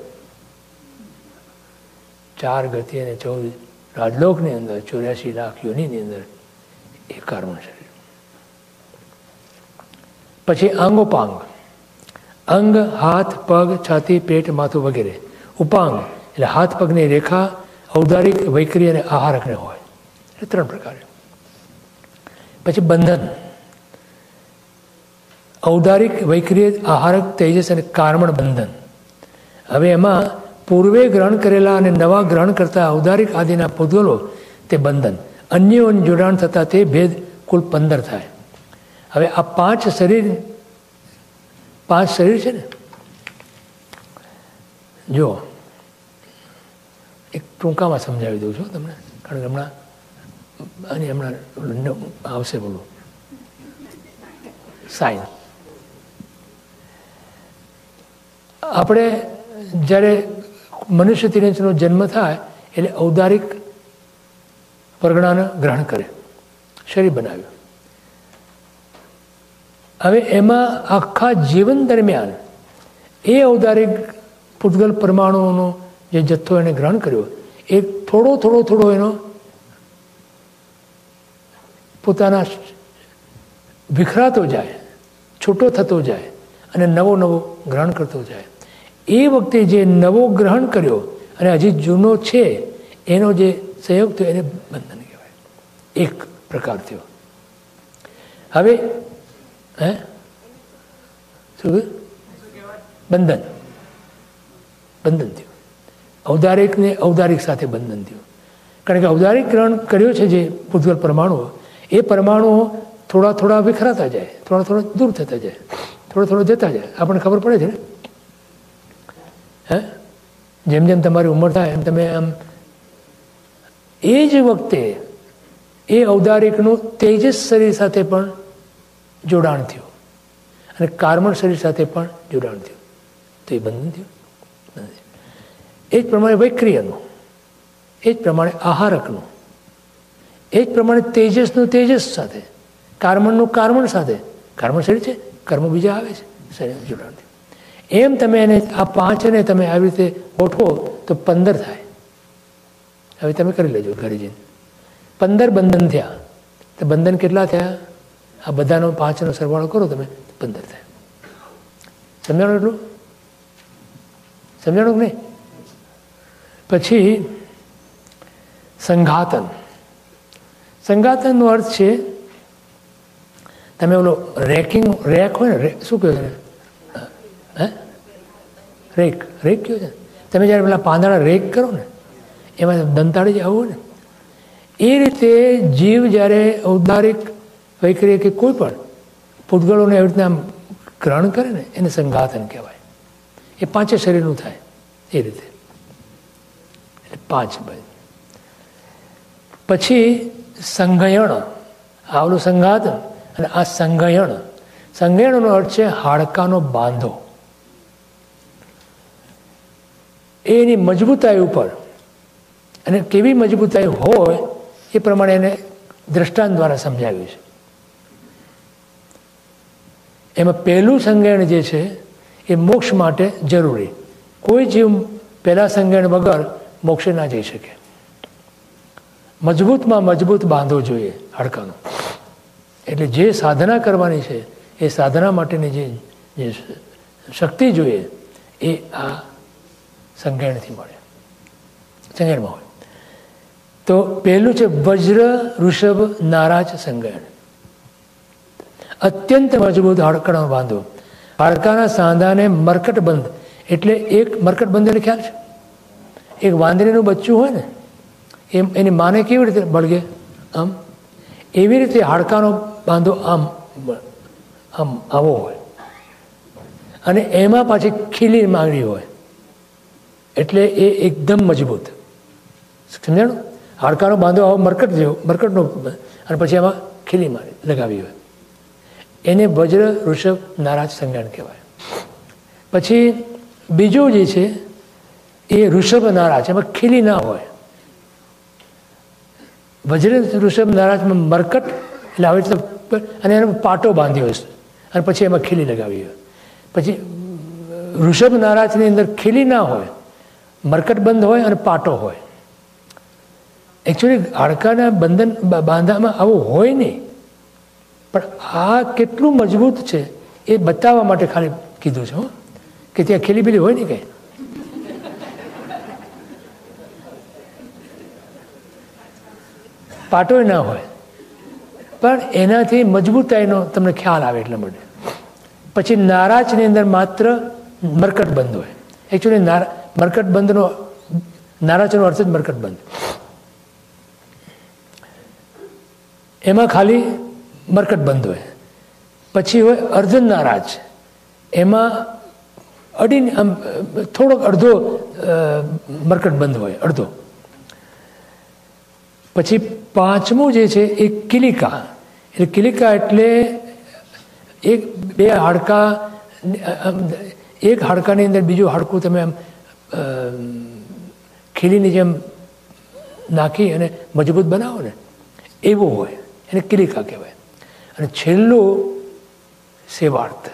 ચાર ગતિ અને ચૌદ રાજલોકની અંદર, ચોર્યાસી લાખ યોનીની અંદર એ કર્મ છે. પછી અંગોપાંગ. અંગ, હાથ, પગ, છાતી, પેટ, માથું વગેરે. ઉપાંગ, એટલે હાથ, પગની રેખા, ઔદારિક, વૈકરી અને આહારકને હોય. એટલે ત્રણ પ્રકારે. પછી બંધન. ઔદારિક, વૈક્રિય આહારક તેજસ અને કારમણ બંધન. હવે એમાં પૂર્વે ગ્રહણ કરેલા અને નવા ગ્રહણ કરતા ઔદારિક આદિના પૂતગલો તે બંધન. અન્ય જોડાણ થતાં તે ભેદ કુલ પંદર થાય. હવે આ પાંચ શરીર પાંચ શરીર છે ને? જુઓ. એક ટૂંકામાં સમજાવી દઉં છું તમને, કારણ કે હમણાં અને હમણાં આવશે બોલું. સાઈન આપણે જ્યારે મનુષ્ય તિરંજનો જન્મ થાય એટલે ઔદારિક પરગણાને ગ્રહણ કરે. શરીર બનાવ્યું. હવે એમાં આખા જીવન દરમિયાન એ ઔદારિક પૂતગલ પરમાણુઓનો જે જથ્થો એને ગ્રહણ કર્યો, એ થોડો થોડો થોડો એનો પોતાના વિખરાતો જાય, છૂટો થતો જાય. અને નવો નવો ગ્રહણ કરતો જાય. એ વખતે જે નવો ગ્રહણ કર્યો, અને હજી જૂનો છે, એનો જે સહયોગ થયો, એને બંધન કહેવાય. એક પ્રકાર થયો. હવે, હે? શું બંધન. બંધન થયું. ઔદારિકને ઔદારિક સાથે બંધન થયું. કારણ કે ઔદારિક ગ્રહણ કર્યો છે જે ભૂતગલ પરમાણુઓ, એ પરમાણુઓ થોડા થોડા વિખરાતા જાય, થોડા થોડા દૂર થતા જાય. થોડા થોડો જતા જાય. આપણને ખબર પડે છે ને? હે? જેમ જેમ તમારી ઉંમર થાય, એમ તમે આમ એ જ વખતે એ ઔદારિકનું તેજસ શરીર સાથે પણ જોડાણ થયું. અને કાર્બન શરીર સાથે પણ જોડાણ થયું. તો એ બંધન થયું? એ જ પ્રમાણે વૈક્રિયનું, એ જ પ્રમાણે આહારકનું, એ જ પ્રમાણે તેજસનું તેજસ સાથે કાર્બનનું કાર્બન સાથે. કાર્બન શરીર છે? કર્મ બીજા આવે છે શરીર જોડાણથી. એમ તમે એને આ પાંચને તમે આવી રીતે ગોઠવો તો પંદર થાય. હવે તમે કરી લેજો ઘરે જઈને. પંદર બંધન થયા. તો બંધન કેટલા થયા? આ બધાનો પાંચનો સરવાળો કરો તમે, પંદર થાય. સમજાણું એટલું? સમજાણું કે નહીં? પછી સંઘાતન. સંઘાતનનો અર્થ છે તમે ઓલો રેકિંગ, રેક હોય ને શું કહ્યું હે? રેક રેક કયો છે? તમે જ્યારે પેલા પાંદડા રેક કરો ને, એમાં દંતાળી જ આવું ને, એ રીતે જીવ જ્યારે ઔદારિક વૈકરી કે કોઈ પણ પૂતગળોને એવી રીતના ગ્રહણ કરે ને, એને સંઘાતન કહેવાય. એ પાંચે શરીરનું થાય, એ રીતે. પાંચ ભાઈ પછી સંઘયણ આવલું સંઘાતન અને આ સંગયણ સંગયણનો અર્થ છે હાડકાનો બાંધો. એની મજબૂતાઈ ઉપર, અને કેવી મજબૂતાઈ હોય એ પ્રમાણે એને દ્રષ્ટાંત દ્વારા સમજાવ્યું છે. એમાં પહેલું સંજ્ઞાન જે છે એ મોક્ષ માટે જરૂરી. કોઈ જીવ પહેલાં સંજ્ઞાન વગર મોક્ષે ના જઈ શકે. મજબૂતમાં મજબૂત બાંધવો જોઈએ હાડકાનો. એટલે જે સાધના કરવાની છે, એ સાધના માટેની જે શક્તિ જોઈએ, એ આ સંજ્ઞાનથી મળે. સંજ્ઞાનમાં હોય. તો પહેલું છે વજ્ર, ઋષભ, નારાજ સંજ્ઞાન અત્યંત મજબૂત હાડકાનો બાંધો. હાડકાના સાંધાને મરકટબંધ, એટલે એક મરકટબંધ એટલે ખ્યાલ છે? એક વાંદરીનું બચ્ચું હોય ને, એમ એની માને કેવી રીતે બળગે? આમ, એવી રીતે હાડકાનો બાંધો આમ આમ, આવો હોય. અને એમાં પાછી ખીલી માંગણી હોય. એટલે એ એકદમ મજબૂત. સમજાણું? હાડકાનો બાંધો આવો મરકટ જેવો, મરકટનો, અને પછી એમાં ખીલી મારી, લગાવી હોય. એને વજ્ર ઋષભ નારાજ સંજ્ઞાન કહેવાય. પછી બીજું જે છે, એ ઋષભ નારાજ, એમાં ખીલી ના હોય. વજ્ર ઋષભ નારાજમાં મરકટ એટલે આવી રીતે અને એનો પાટો બાંધ્યો હશે. અને પછી એમાં ખીલી લગાવી હોય. પછી ઋષભ નારાજની અંદર ખીલી ના હોય, મરકટ બંધ હોય અને પાટો હોય. એકચ્યુઅલી હાડકાના બંધન બાંધામાં આવું હોય નહીં. પણ આ કેટલું મજબૂત છે એ બતાવવા માટે ખાલી કીધું છે, હો. કે ત્યાં ખીલી બીલી હોય ને કંઈ. પાટોય ના હોય. પણ એનાથી મજબૂતાઈનો તમને ખ્યાલ આવે એટલા માટે પછી નારાજની અંદર માત્ર મરકટ બંધ હોય. એકચ્યુઅલી મરકટ બંધનો, નારાજનો અર્થ જ મરકટ બંધ. એમાં ખાલી મરકટ બંધ હોય. પછી હોય અર્ધન નારાજ. એમાં અડીને, આમ, થોડોક અડધો મરકટ બંધ હોય, અડધો. પછી પાંચમું જે છે એ કિલિકા. એટલે કિલિકા એટલે એક, બે હાડકા, એક હાડકાની અંદર બીજું હાડકું તમે આમ ખીલીની જેમ નાખી અને મજબૂત બનાવો ને, એવું હોય. એને કિલિકા કહેવાય. અને છેલ્લું સેવાર્થ.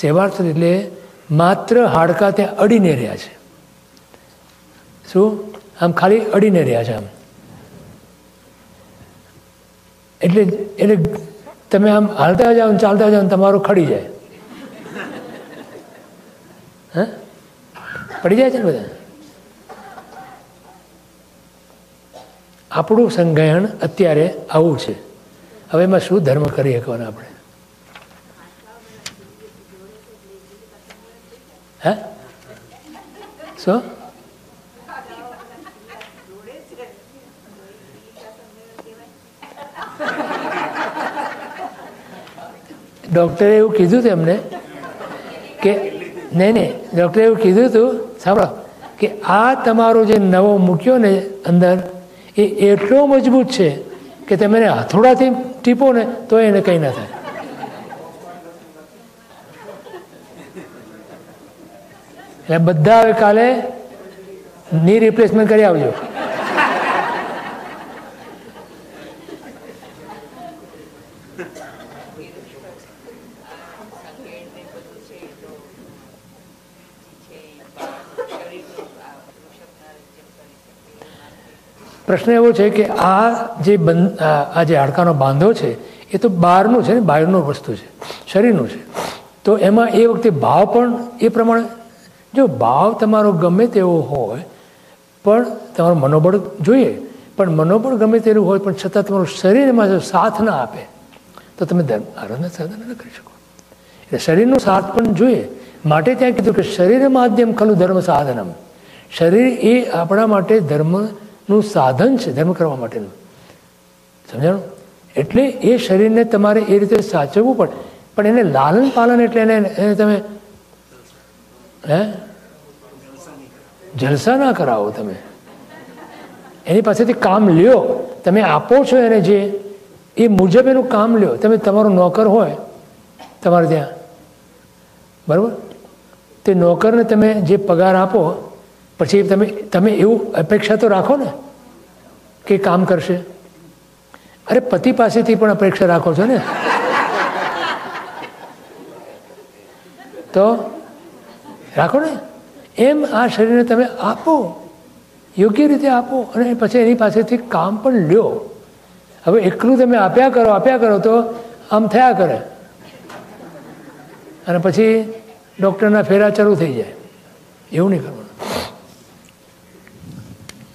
સેવાર્થ એટલે માત્ર હાડકા ત્યાં અડીને રહ્યા છે. શું? આમ ખાલી અડીને રહ્યા છે આમ. એટલે એટલે તમે આમ હાલતા જાઓ ચાલતા જાઓ તમારું ખડી જાય. હા? પડી જાય છે ને બધા? આપણું સંગ્રહણ અત્યારે આવું છે. હવે એમાં શું ધર્મ કરી શકવાના આપણે? હે? શું? ડૉક્ટરે એવું કીધું હતું એમને કે, નહીં નહીં, ડૉક્ટરે એવું કીધું હતું સાંભળો, કે આ તમારો જે નવો મૂક્યો ને અંદર, એ એટલો મજબૂત છે કે તમે એને હથોડાથી ટીપો ને તો એને કંઈ ના થાય. એટલે બધા હવે કાલે ની રિપ્લેસમેન્ટ કરી આવજો. પ્રશ્ન એવો છે કે આ જે બંધ, આ જે હાડકાનો બાંધો છે, એ તો બહારનું છે ને, બહારનું વસ્તુ છે, શરીરનું છે. તો એમાં એ વખતે ભાવ પણ એ પ્રમાણે, જો ભાવ તમારો ગમે તેવો હોય, પણ તમારું મનોબળ જોઈએ, પણ મનોબળ ગમે તેવું હોય, પણ છતાં તમારું શરીર એમાં જો સાથ ના આપે, તો તમે ધર્મ, આરાધના સાધના ન કરી શકો. એટલે શરીરનો સાથ પણ જોઈએ. માટે ત્યાં કીધું કે શરીર માધ્યમ ખલું ધર્મ સાધનમ. શરીર એ આપણા માટે ધર્મનું સાધન છે ધર્મ કરવા માટેનું. સમજાણું? એટલે એ શરીરને તમારે એ રીતે સાચવવું પડે. પણ એને લાલન પાલન એટલે એને એને તમે, હે? જલસા ના કરાવો તમે. એની પાસેથી કામ લ્યો. તમે આપો છો એને જે, એ મુજબ એનું કામ લ્યો. તમે તમારો નોકર હોય, તમારે ત્યાં. બરાબર? તે નોકરને તમે જે પગાર આપો પછી તમે તમે એવું અપેક્ષા તો રાખો ને કે કામ કરશે. અરે, પતિ પાસેથી પણ અપેક્ષા રાખો છો ને? તો રાખો ને? એમ આ શરીરને તમે આપો, યોગ્ય રીતે આપો અને પછી એની પાસેથી કામ પણ લ્યો. હવે એકલું તમે આપ્યા કરો આપ્યા કરો તો આમ થયા કરે. અને પછી ડૉક્ટરના ફેરા ચાલુ થઈ જાય. એવું નહીં કરવાનું.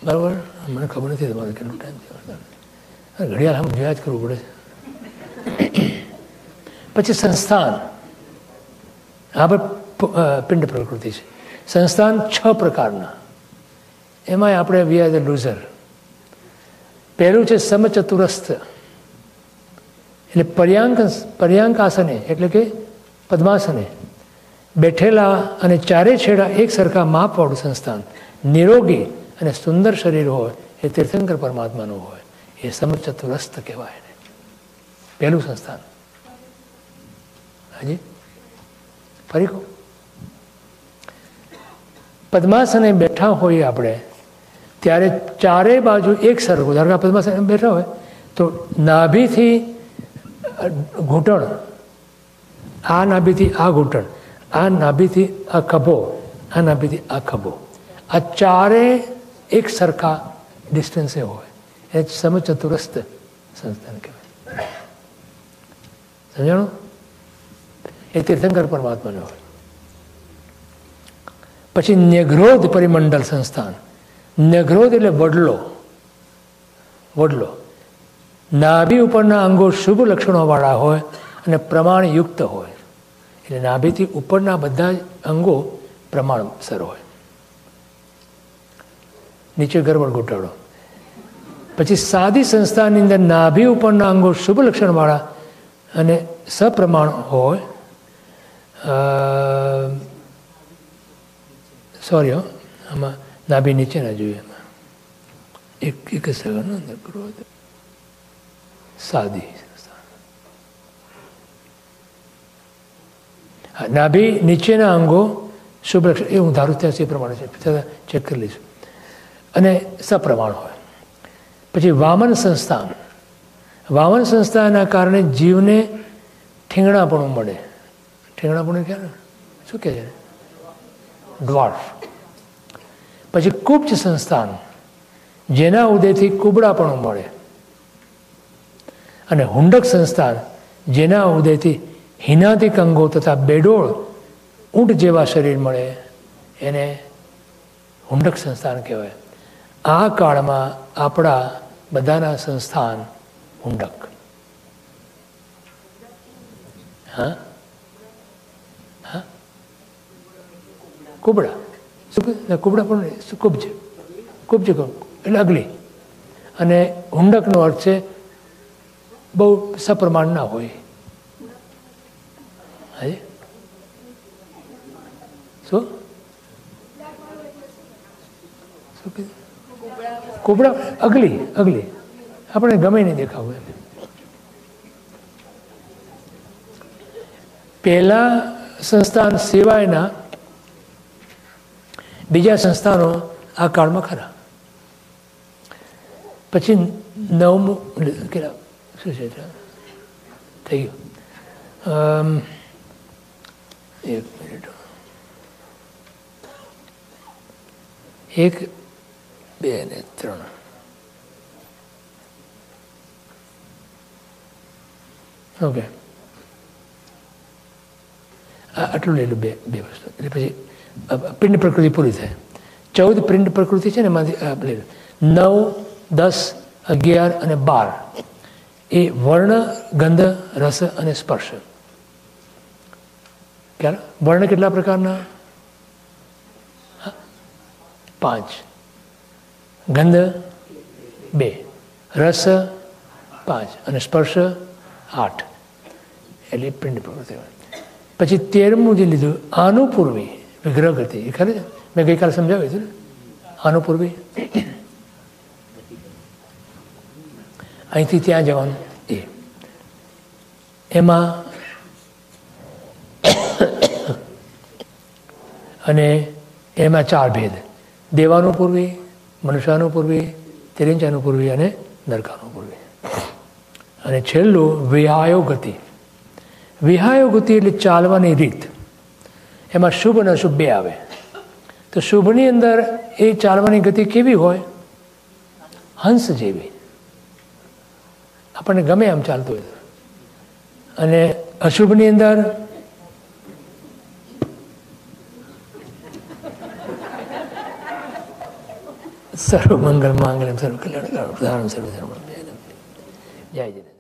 બરાબર? મને ખબર નથી તમારે કેટલો ટાઈમ થયો ઘડિયાળ આમ જોયા જ કરવું પડે. પછી સંસ્થાન. આ પિંડ પ્રકૃતિ છે. સંસ્થાન છ પ્રકારના. એમાંય આપણે વી આર ધ લૂઝર પહેલું છે સમચતુરસ્થ. એટલે પર્યાંક, પર્યાંકાસને, એટલે કે પદ્માસને. બેઠેલા અને ચારે છેડા એક સરખા માપવાળું સંસ્થાન. નિરોગી અને સુંદર શરીર હોય, એ તીર્થંકર પરમાત્માનું હોય, એ સમચતુરસ્ત કહેવાય એને. પહેલું સંસ્થાન. હાજી? ફરી કહું. પદ્માસને બેઠા હોઈએ આપણે, ત્યારે ચારે બાજુ એક સરખું ધારો કે પદ્માસને બેઠા હોય, તો નાભીથી ઘૂંટણ, આ નાભીથી આ ઘૂંટણ, આ નાભીથી આ ખભો, આ નાભીથી આ ખભો. આ ચારે એક સરખા ડિસ્ટન્સે હોય એ સમચતુરસ્ત સંસ્થાન કહેવાય સમજાણું એ તીર્થંકર પરમાત્માને હોય પછી ન્યગ્રોધ પરિમંડળ સંસ્થાન ન્યગ્રોધ એટલે વડલો વડલો નાભી ઉપરના અંગો શુભ લક્ષણોવાળા હોય અને પ્રમાણયુક્ત હોય એટલે નાભીથી ઉપરના બધા અંગો પ્રમાણસર હોય નીચે ગરબડ ગોટાડો પછી સાદી સંસ્થાની અંદર નાભી ઉપરના અંગો શુભ લક્ષણવાળા અને સપ્રમાણ હોય. સોરી હો, આમાં નાભી નીચે ના જોઈએ એમાં. એક એક જ અંદર ક્રોધ સાદી નાભી નીચેના અંગો શુભ લક્ષણ, એ હું ધારું ત્યાં એ પ્રમાણે છે. ચેક કરી લઈશું. અને સપ્રમાણ હોય. પછી વામન સંસ્થાન. વામન સંસ્થાના કારણે જીવને ઠીંગણાપણું મળે. ઠીંગણાપણું કહે શું કહે છે? ડ્વાર્ફ પછી કુબ્જ સંસ્થાન. જેના ઉદયથી કુબડાપણું મળે. અને હુંડક સંસ્થાન. જેના ઉદયથી હિનાતિક અંગો તથા બેડોળ ઊંટ જેવા શરીર મળે. એને હુંડક સંસ્થાન કહેવાય. આ કાળમાં આપણા બધાના સંસ્થાન હુંડક હા? હા? કુબડા. શું? કુબડા પણ શું કુબજ? કુબજ એટલે અગલી. અને હુંડકનો અર્થ છે, બહુ સપ્રમાણ ના હોય. હાજી? શું? શું કીધું કુબડા અગલી અગલી. આપણે ગમે નહીં દેખાવું એને પહેલા સંસ્થાન સિવાયના બીજા સંસ્થાનો આ કાળમાં ખરા. પછી નવમું, કેટલા? શું છે થઈ ગયું. એક મિનિટ. એક બે ને ત્રણ ઓકે આટલું લઈ લો બે બે વસ્તુ એટલે પછી પિંડ પ્રકૃતિ પૂરી થાય ચૌદ પિંડ પ્રકૃતિ છે ને એમાંથી લઈ લો નવ દસ અગિયાર અને બાર એ વર્ણ ગંધ રસ અને સ્પર્શ ક્યારે વર્ણ કેટલા પ્રકારના? પાંચ ગંધ બે, રસ પાંચ અને સ્પર્શ આઠ. એટલે પિંડ પ્રવૃત્તિ પછી તેરમું જે લીધું, આનુપૂર્વી વિગ્રહ ગતિ. એ ખરે? મેં ગઈકાલે સમજાવ્યું હતું ને? આનુપૂર્વી. અહીંથી ત્યાં જવાનું. એ. એમાં અને એમાં ચાર ભેદ. દેવાનુપૂર્વી મનુષ્યાનુપૂર્વી તિરંજાનુપૂર્વી અને નરકાનુપૂર્વી. અને છેલ્લું વિહાયો ગતિ વિહાયો ગતિ એટલે ચાલવાની રીત. એમાં શુભ અને અશુભ બે આવે. તો શુભની અંદર એ ચાલવાની ગતિ કેવી હોય? હંસ જેવી. આપણને ગમે આમ ચાલતું હોય. અને અશુભની અંદર सर्वमंगल मांगलम सर्व कल्याण का प्रधान सर्वधर्म जय जय